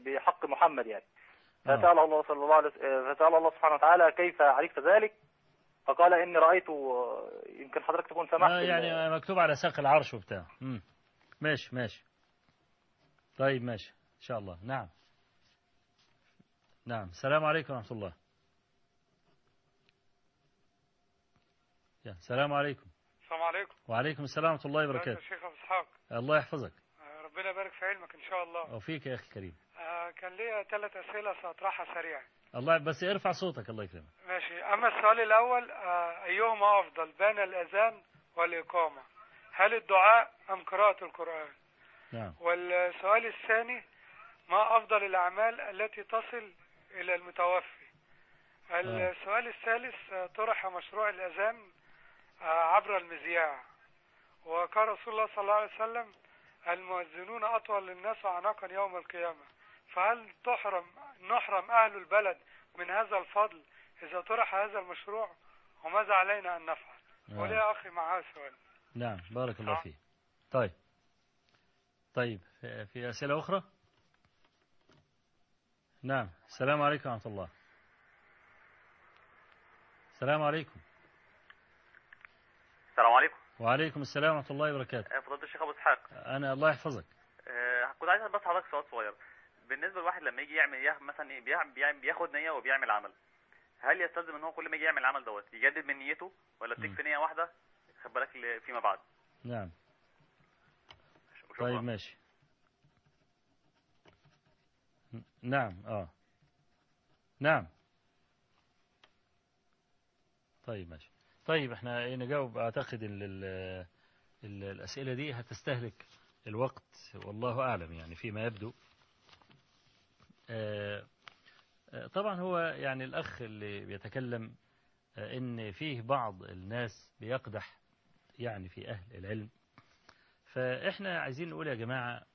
بحق محمد يعني. آه. فسأل الله صلى الله عليه وسلم فسأل الله سبحانه وتعالى كيف عرفت ذلك؟ فقال إني رأيت يمكن حضرتك تكون سمعت آه يعني مكتوب على ساق العرش وبتاع. ماشي ماشي. طيب ماشي. إن شاء الله. نعم. نعم. السلام عليكم ورحمة الله. يا السلام عليكم. السلام عليكم. وعليكم السلام ورحمة الله وبركاته. شيخ أبو إسحاق؟ الله يحفظك. آه، ربنا يبارك في علمك إن شاء الله. وفيك يا أخي الكريم. آه، كان ليا ثلاث أسئلة سأطرحها سريعا. الله بس ارفع صوتك الله يكرمك. ماشي. أما السؤال الأول آه، أيهما أفضل بين الأذان والإقامة؟ هل الدعاء أم قراءة القرآن؟ نعم. والسؤال الثاني ما أفضل الأعمال التي تصل إلى المتوفي؟ السؤال الثالث طرح مشروع الأذان آه، عبر المذياع. وقال رسول الله صلى الله عليه وسلم المؤذنون أطول الناس أعناقا يوم القيامة. فهل تحرم نحرم أهل البلد من هذا الفضل إذا طرح هذا المشروع؟ وماذا علينا أن نفعل؟ نعم. ولي أخي معاه سؤال. نعم بارك الله نعم. فيك. طيب. طيب في- أسئلة أخرى؟ نعم. السلام عليكم ورحمة الله. السلام عليكم. السلام عليكم. وعليكم السلام ورحمة الله وبركاته. آه، فضيلة الشيخ أبو إسحاق. أنا الله يحفظك. آه، كنت عايز بس حضرتك سؤال صغير. بالنسبة لواحد لما يجي يعمل مثلا إيه بياخد نية وبيعمل عمل هل يستلزم إن هو كل ما يجي يعمل عمل دوت يجدد من نيته ولا بتكفي نية واحدة؟ خد بالك فيما بعد. نعم. طيب ماشي. نعم آه. نعم. طيب ماشي. طيب إحنا إيه نجاوب. أعتقد ال ال ال الأسئلة دي هتستهلك الوقت والله أعلم يعني فيما يبدو. آه آه، طبعا هو يعني الأخ اللي بيتكلم آه، إن فيه بعض الناس بيقدح يعني في أهل العلم. فإحنا عايزين نقول يا جماعة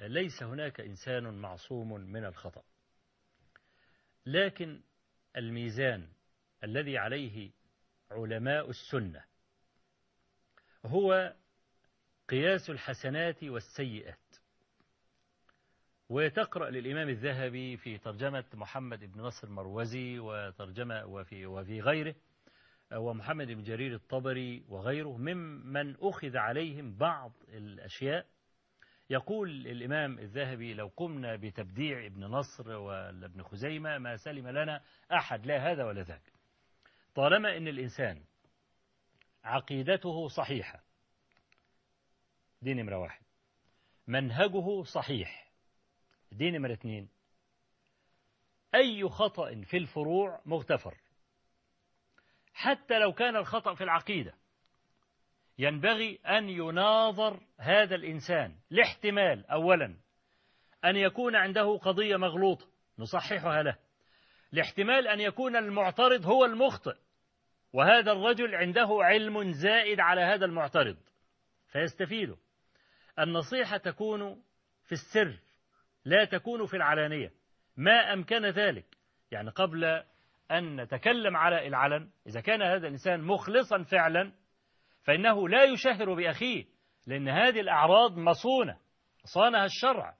ليس هناك إنسان معصوم من الخطأ. لكن الميزان الذي عليه علماء السنة هو قياس الحسنات والسيئات. وتقرأ للإمام الذهبي في ترجمة محمد بن نصر المروزي وترجمة وفي, وفي غيره ومحمد بن جرير الطبري وغيره ممن أخذ عليهم بعض الأشياء. يقول الإمام الذهبي لو قمنا بتبديع ابن نصر ولا ابن خزيمة ما سلم لنا أحد لا هذا ولا ذاك. طالما أن الإنسان عقيدته صحيحة دي نمرة واحد. منهجه صحيح دي نمرة اثنين أي خطأ في الفروع مغتفر. حتى لو كان الخطأ في العقيدة. ينبغي أن يناظر هذا الإنسان لاحتمال أولا أن يكون عنده قضية مغلوطة نصححها له. لاحتمال أن يكون المعترض هو المخطئ وهذا الرجل عنده علم زائد على هذا المعترض. فيستفيده النصيحة تكون في السر لا تكون في العلانية. ما أمكن ذلك. يعني قبل أن نتكلم على العلن. إذا كان هذا الإنسان مخلصا فعلا فإنه لا يشهر بأخيه لأن هذه الأعراض مصونة صانها الشرع.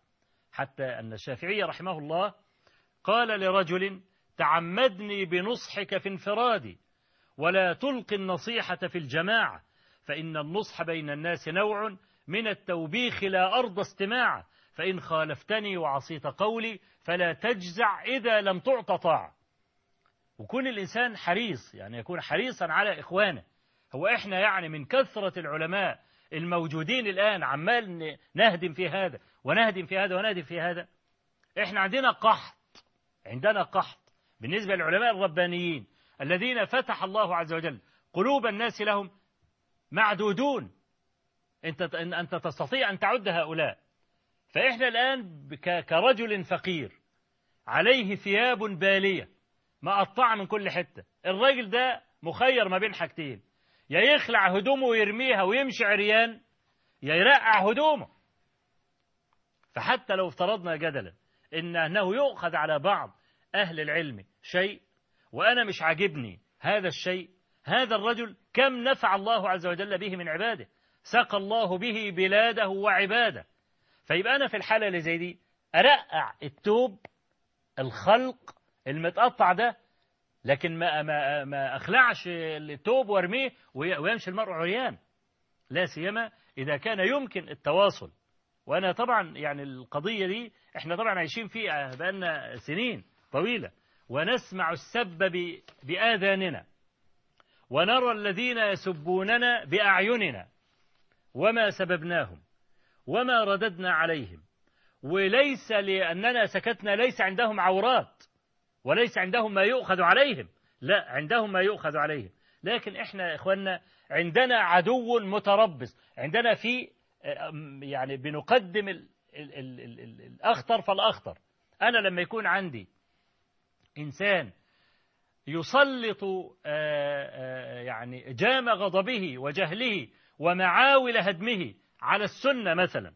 حتى أن الشافعي رحمه الله قال لرجل تعمدني بنصحك في انفرادي ولا تلقي النصيحة في الجماعة فإن النصح بين الناس نوع من التوبيخ لا أرضى استماعه فإن خالفتني وعصيت قولي فلا تجزع إذا لم تعط طاعة. وكون الإنسان حريص يعني يكون حريصا على إخوانه. هو إحنا يعني من كثرة العلماء الموجودين الآن عمال نهدم في هذا ونهدم في هذا ونهدم في هذا. إحنا عندنا قحط عندنا قحط بالنسبة للعلماء الربانيين الذين فتح الله عز وجل قلوب الناس لهم معدودون. أنت أنت تستطيع أن تعد هؤلاء. فإحنا الآن كرجل فقير عليه ثياب بالية. مقطعة من كل حتة. الراجل ده مخير ما بين حاجتين. يا يخلع هدومه ويرميها ويمشي عريان يا يرقع هدومه. فحتى لو افترضنا جدلا إن أنه يؤخذ على بعض أهل العلم شيء وأنا مش عاجبني هذا الشيء هذا الرجل كم نفع الله عز وجل به من عباده سقى الله به بلاده وعباده. فيبقى أنا في الحالة اللي زي دي أرقع التوب الخلق المتقطع ده لكن ما ما ما أخلعش التوب وارميه ويمشي المرء عريان. لا سيما إذا كان يمكن التواصل. وأنا طبعا يعني القضية دي إحنا طبعا عايشين فيها بقالنا سنين طويلة. ونسمع السب بآذاننا. ونرى الذين يسبوننا بأعيننا. وما سببناهم. وما رددنا عليهم. وليس لأننا سكتنا ليس عندهم عورات. وليس عندهم ما يؤخذ عليهم. لا عندهم ما يؤخذ عليهم. لكن إحنا يا إخواننا عندنا عدو متربص. عندنا في يعني بنقدم ال ال ال ال ال الأخطر فالأخطر. أنا لما يكون عندي إنسان يسلط يعني جام غضبه وجهله ومعاول هدمه على السنة مثلا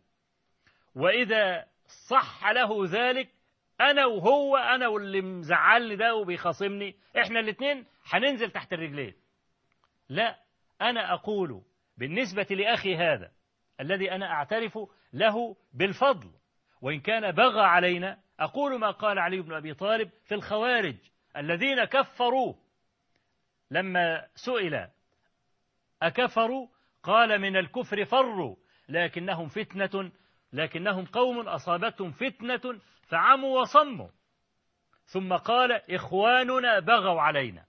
وإذا صح له ذلك أنا وهو أنا واللي مزعلني ده وبيخاصمني إحنا الاثنين هننزل تحت الرجلين. لا أنا أقول بالنسبة لأخي هذا الذي أنا أعترف له بالفضل وإن كان بغى علينا أقول ما قال علي بن أبي طالب في الخوارج الذين كفروه لما سئل أكفروا قال من الكفر فروا لكنهم فتنة لكنهم قوم أصابتهم فتنة فعموا وصموا. ثم قال إخواننا بغوا علينا.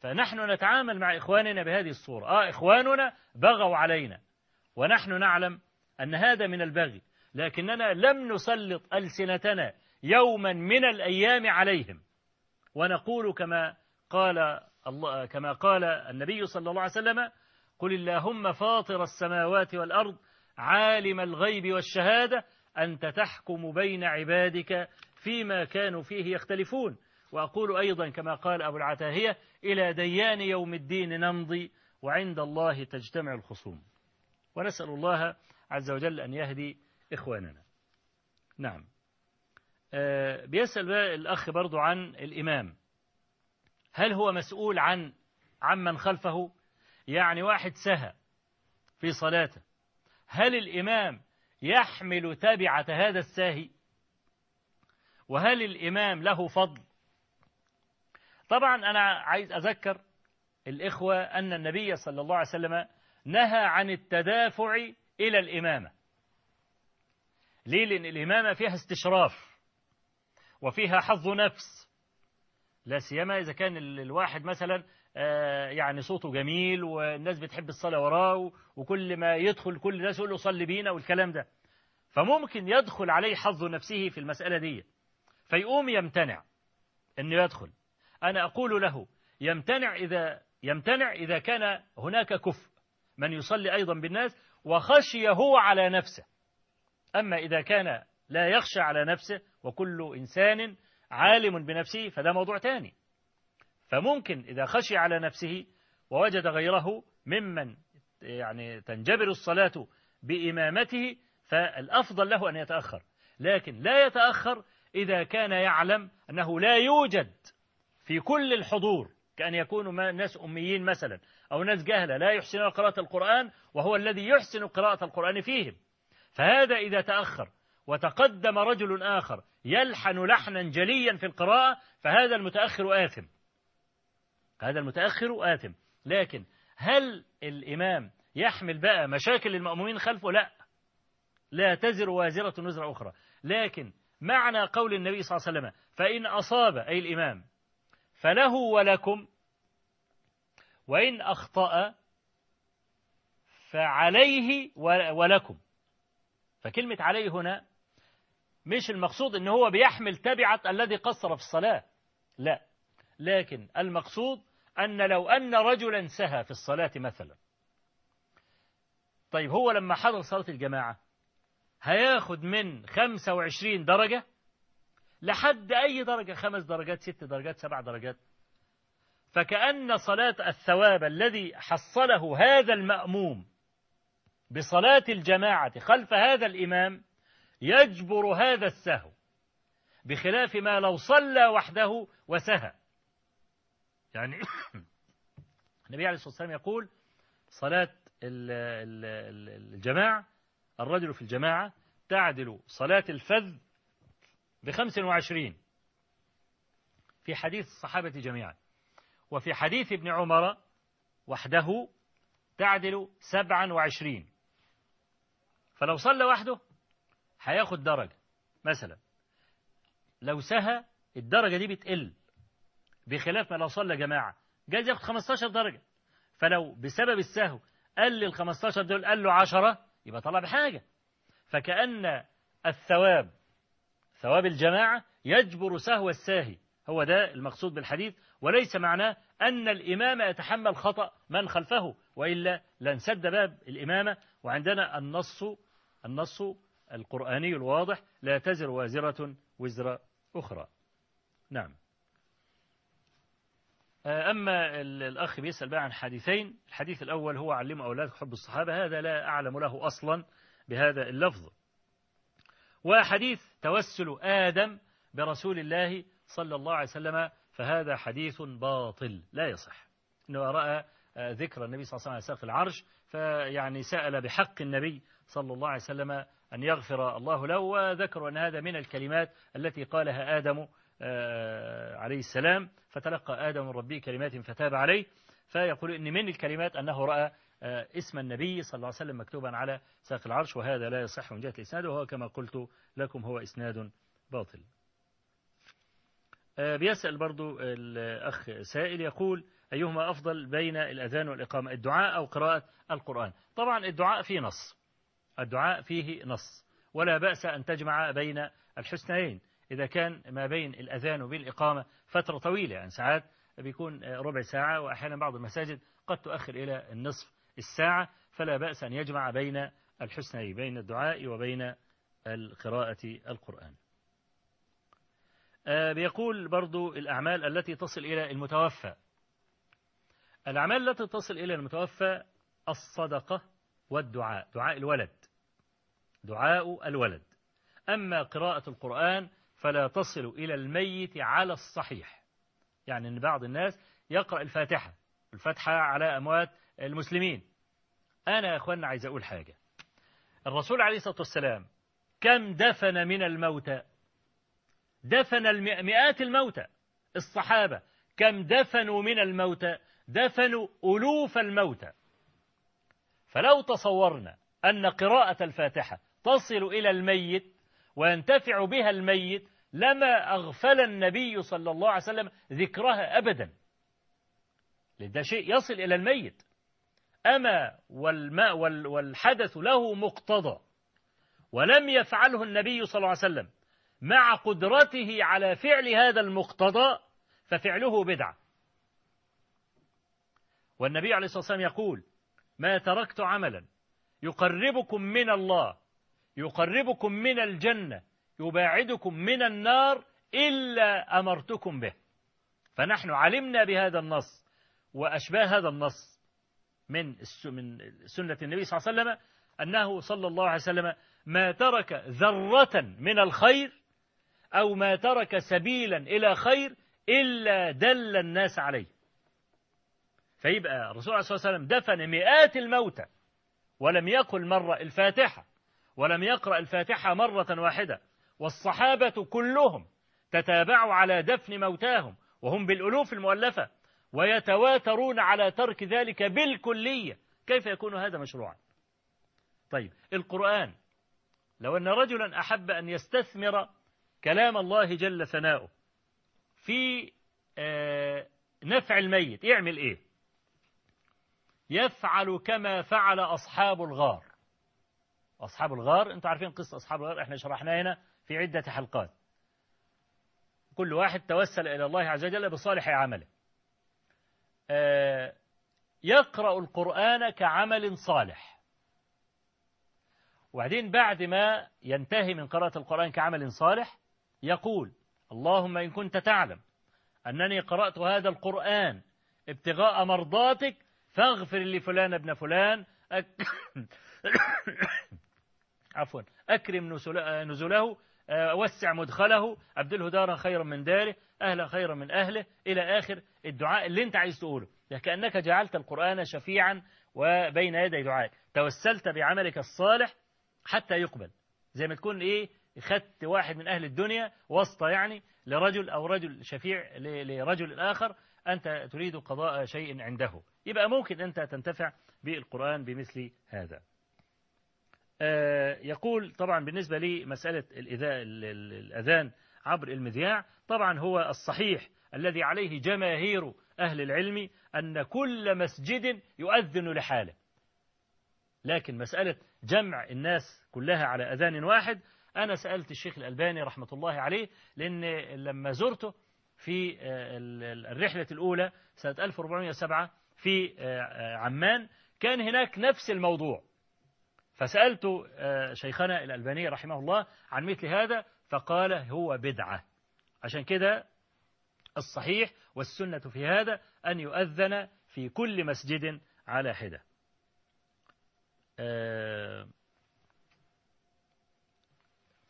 فنحن نتعامل مع إخواننا بهذه الصورة. آه إخواننا بغوا علينا. ونحن نعلم أن هذا من البغي. لكننا لم نسلط ألسنتنا يوما من الأيام عليهم. ونقول كما قال الله كما قال النبي صلى الله عليه وسلم قل اللهم فاطر السماوات والأرض عالم الغيب والشهادة أنت تحكم بين عبادك فيما كانوا فيه يختلفون. وأقول أيضا كما قال أبو العتاهية إلى ديان يوم الدين نمضي وعند الله تجتمع الخصوم. ونسأل الله عز وجل أن يهدي إخواننا. نعم. آه، بيسأل بقى الأخ برضو عن الإمام. هل هو مسؤول عن عمن خلفه؟ يعني واحد سهى في صلاته. هل الإمام يحمل تبعة هذا الساهي. وهل الإمام له فضل؟ طبعا أنا عايز أذكر الإخوة أن النبي صلى الله عليه وسلم نهى عن التدافع إلى الإمامة. ليه؟ لأن الإمامة فيها استشراف وفيها حظ نفس. لا سيما إذا كان الواحد مثلا يعني صوته جميل والناس بتحب الصلاة وراه وكل ما يدخل كل الناس يقول له صلي بينا والكلام ده. فممكن يدخل عليه حظ نفسه في المسألة دي. فيقوم يمتنع أنه يدخل. أنا أقول له يمتنع إذا يمتنع إذا كان هناك كفء. من يصلي أيضا بالناس وخشي هو على نفسه. أما إذا كان لا يخشى على نفسه وكل إنسان عالم بنفسه فده موضوع تاني. فممكن إذا خشي على نفسه ووجد غيره ممن يعني تنجبر الصلاة بإمامته فالأفضل له أن يتأخر. لكن لا يتأخر إذا كان يعلم أنه لا يوجد في كل الحضور كأن يكونوا ناس أميين مثلا أو ناس جهلة لا يحسنون قراءة القرآن وهو الذي يحسن قراءة القرآن فيهم. فهذا إذا تأخر وتقدم رجل آخر يلحن لحنا جليا في القراءة فهذا المتأخر آثم. هذا المتأخر آثم. لكن هل الإمام يحمل بقى مشاكل المأمومين خلفه؟ لا. لا تزر وازرة وزر أخرى. لكن معنى قول النبي صلى الله عليه وسلم فإن أصاب أي الإمام فله ولكم وإن أخطأ فعليه ولكم. فكلمة عليه هنا مش المقصود إن هو بيحمل تبعة الذي قصر في الصلاة. لا. لكن المقصود أن لو أن رجلا سهى في الصلاة مثلا. طيب هو لما حضر صلاة الجماعة هياخد من 25 درجة لحد أي درجة؟ خمس درجات ست درجات سبع درجات. فكأن صلاة الثواب الذي حصله هذا المأموم بصلاة الجماعة خلف هذا الإمام يجبر هذا السهو بخلاف ما لو صلى وحده وسهى. يعني [coughs] النبي عليه الصلاة والسلام يقول صلاة الجماعة الرجل في الجماعة تعدل صلاة الفذ بخمس وعشرين. في حديث الصحابة جميعا. وفي حديث ابن عمر وحده تعدل سبعا وعشرين. فلو صلى وحده هياخد درجة. مثلا لو سهى الدرجة دي بتقل بخلاف ما لو صلى جماعة. جايز ياخد 15 درجة. فلو بسبب السهو قل ال 15 دول قال له 10 يبقى طلع بحاجة. فكأن الثواب ثواب الجماعة يجبر سهو الساهي. هو ده المقصود بالحديث. وليس معناه أن الإمام يتحمل خطأ من خلفه وإلا لانسد باب الإمامة. وعندنا النص النص القرآني الواضح لا تزر وازرة وزر أخرى. نعم. أما الأخ بيسأل بقى عن حديثين. الحديث الأول هو علموا أولادك حب الصحابة هذا لا أعلم له أصلا بهذا اللفظ. وحديث توسل آدم برسول الله صلى الله عليه وسلم فهذا حديث باطل لا يصح. إنه رأى ذكر النبي صلى الله عليه وسلم على سقف العرش فيعني سأل بحق النبي صلى الله عليه وسلم أن يغفر الله له وذكروا أن هذا من الكلمات التي قالها آدم عليه السلام. فتلقى آدم من ربه كلمات فتاب عليه. فيقول إن من الكلمات أنه رأى اسم النبي صلى الله عليه وسلم مكتوبا على ساق العرش وهذا لا يصح من جهة الإسناد وهو كما قلت لكم هو إسناد باطل. بيسأل برضو الأخ سائل يقول أيهما أفضل بين الأذان والإقامة الدعاء أو قراءة القرآن؟ طبعا الدعاء فيه نص. الدعاء فيه نص. ولا بأس أن تجمع بين الحسنيين. إذا كان ما بين الأذان وبين الإقامة فترة طويلة يعني ساعات بيكون ربع ساعة وأحيانا بعض المساجد قد تؤخر إلى النصف الساعة فلا بأس أن يجمع بين الحسنيين بين الدعاء وبين القراءة القرآن. بيقول برضو الأعمال التي تصل إلى المتوفى. الأعمال التي تصل إلى المتوفى الصدقة والدعاء دعاء الولد. دعاء الولد. أما قراءة القرآن فلا تصل إلى الميت على الصحيح. يعني أن بعض الناس يقرأ الفاتحة الفاتحة على أموات المسلمين. أنا يا أخوانا عايز أقول حاجة. الرسول عليه الصلاة والسلام كم دفن من الموتى؟ دفن المئات الموتى. الصحابة كم دفنوا من الموتى؟ دفنوا ألوف الموتى. فلو تصورنا أن قراءة الفاتحة تصل إلى الميت وينتفع بها الميت لما أغفل النبي صلى الله عليه وسلم ذكرها أبدا. ده شيء يصل إلى الميت. أما والماء والحدث له مقتضى ولم يفعله النبي صلى الله عليه وسلم مع قدرته على فعل هذا المقتضى ففعله بدعة. والنبي عليه الصلاة والسلام يقول ما تركت عملا يقربكم من الله يقربكم من الجنة يباعدكم من النار إلا أمرتكم به. فنحن علمنا بهذا النص وأشباه هذا النص من من سنة النبي صلى الله عليه وسلم أنه صلى الله عليه وسلم ما ترك ذرة من الخير أو ما ترك سبيلا إلى خير إلا دل الناس عليه. فيبقى الرسول عليه الصلاة والسلام دفن مئات الموتى ولم يقل مرة الفاتحة. ولم يقرأ الفاتحة مرة واحدة. والصحابة كلهم تتابعوا على دفن موتاهم وهم بالألوف المؤلفة ويتواترون على ترك ذلك بالكلية. كيف يكون هذا مشروعا؟ طيب القرآن لو أن رجلا أحب أن يستثمر كلام الله جل ثناؤه في نفع الميت يعمل إيه؟ يفعل كما فعل أصحاب الغار. أصحاب الغار أنتم عارفين قصة أصحاب الغار إحنا شرحناها هنا في عدة حلقات كل واحد توسل إلى الله عز وجل بصالح عمله يقرأ القرآن كعمل صالح وبعدين بعد ما ينتهي من قراءة القرآن كعمل صالح يقول اللهم إن كنت تعلم أنني قرأت هذا القرآن ابتغاء مرضاتك فاغفر لفلان ابن فلان. عفوا. أكرم نزله وسع مدخله. أبدله دارا خيرا من داره أهلا خيرا من أهله. إلى آخر الدعاء اللي أنت عايز تقوله. كأنك جعلت القرآن شفيعا وبين يدي دعائك. توسلت بعملك الصالح حتى يقبل. زي ما تكون إيه خدت واحد من أهل الدنيا واسطة يعني لرجل أو رجل شفيع لرجل آخر أنت تريد قضاء شيء عنده. يبقى ممكن أنت تنتفع بالقرآن بمثل هذا. يقول طبعا بالنسبة لي مسألة الأذان عبر المذياع طبعا هو الصحيح الذي عليه جماهير أهل العلم أن كل مسجد يؤذن لحاله. لكن مسألة جمع الناس كلها على أذان واحد أنا سألت الشيخ الألباني رحمة الله عليه لأن لما زرته في الرحلة الأولى سنة 1407 في عمان كان هناك نفس الموضوع. فسألت شيخنا الألباني رحمه الله عن مثل هذا فقال هو بدعة. عشان كده الصحيح والسنة في هذا أن يؤذن في كل مسجد على حدة.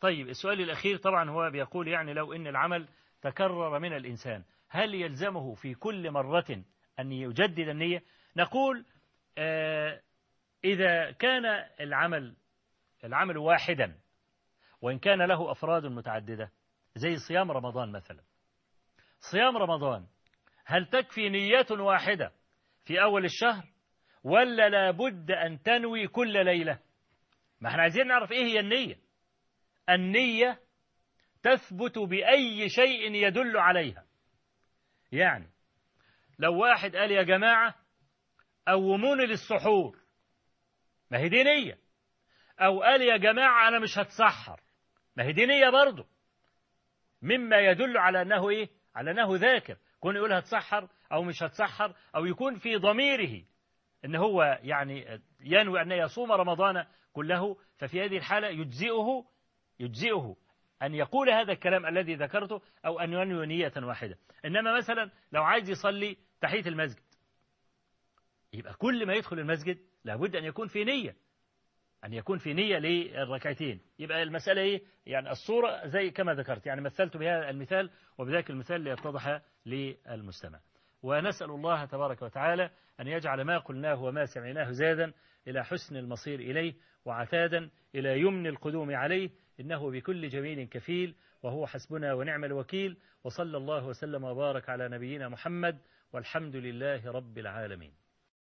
طيب السؤال الأخير طبعا هو بيقول يعني لو إن العمل تكرر من الإنسان هل يلزمه في كل مرة أن يجدد النية؟ نقول إذا كان العمل العمل واحدا وإن كان له أفراد متعددة زي صيام رمضان مثلا. صيام رمضان هل تكفي نية واحدة في أول الشهر؟ ولا لابد أن تنوي كل ليلة؟ ما إحنا عايزين نعرف إيه هي النية. النية تثبت بأي شيء يدل عليها. يعني لو واحد قال يا جماعة قوموني للسحور ما هي دي نية. أو قال يا جماعة أنا مش هتسحر. ما هي دي نية برضه مما يدل على أنه إيه؟ على أنه ذاكر. كون يقول هتسحر أو مش هتسحر أو يكون في ضميره. أن هو يعني ينوي أن يصوم رمضان كله. ففي هذه الحالة يجزئه يجزئه أن يقول هذا الكلام الذي ذكرته أو أن ينوي نية واحدة. إنما مثلا لو عايز يصلي تحية المسجد. يبقى كل ما يدخل المسجد لابد أن يكون في نية أن يكون في نية للركعتين. يبقى المسألة إيه؟ يعني الصورة زي كما ذكرت يعني مثلت بهذا المثال وبذلك المثال ليتضح للمستمع. ونسأل الله تبارك وتعالى أن يجعل ما قلناه وما سمعناه زادا إلى حسن المصير إليه وعتادا إلى يمن القدوم عليه إنه بكل جميل كفيل وهو حسبنا ونعم الوكيل وصلى الله وسلم وبارك على نبينا محمد والحمد لله رب العالمين.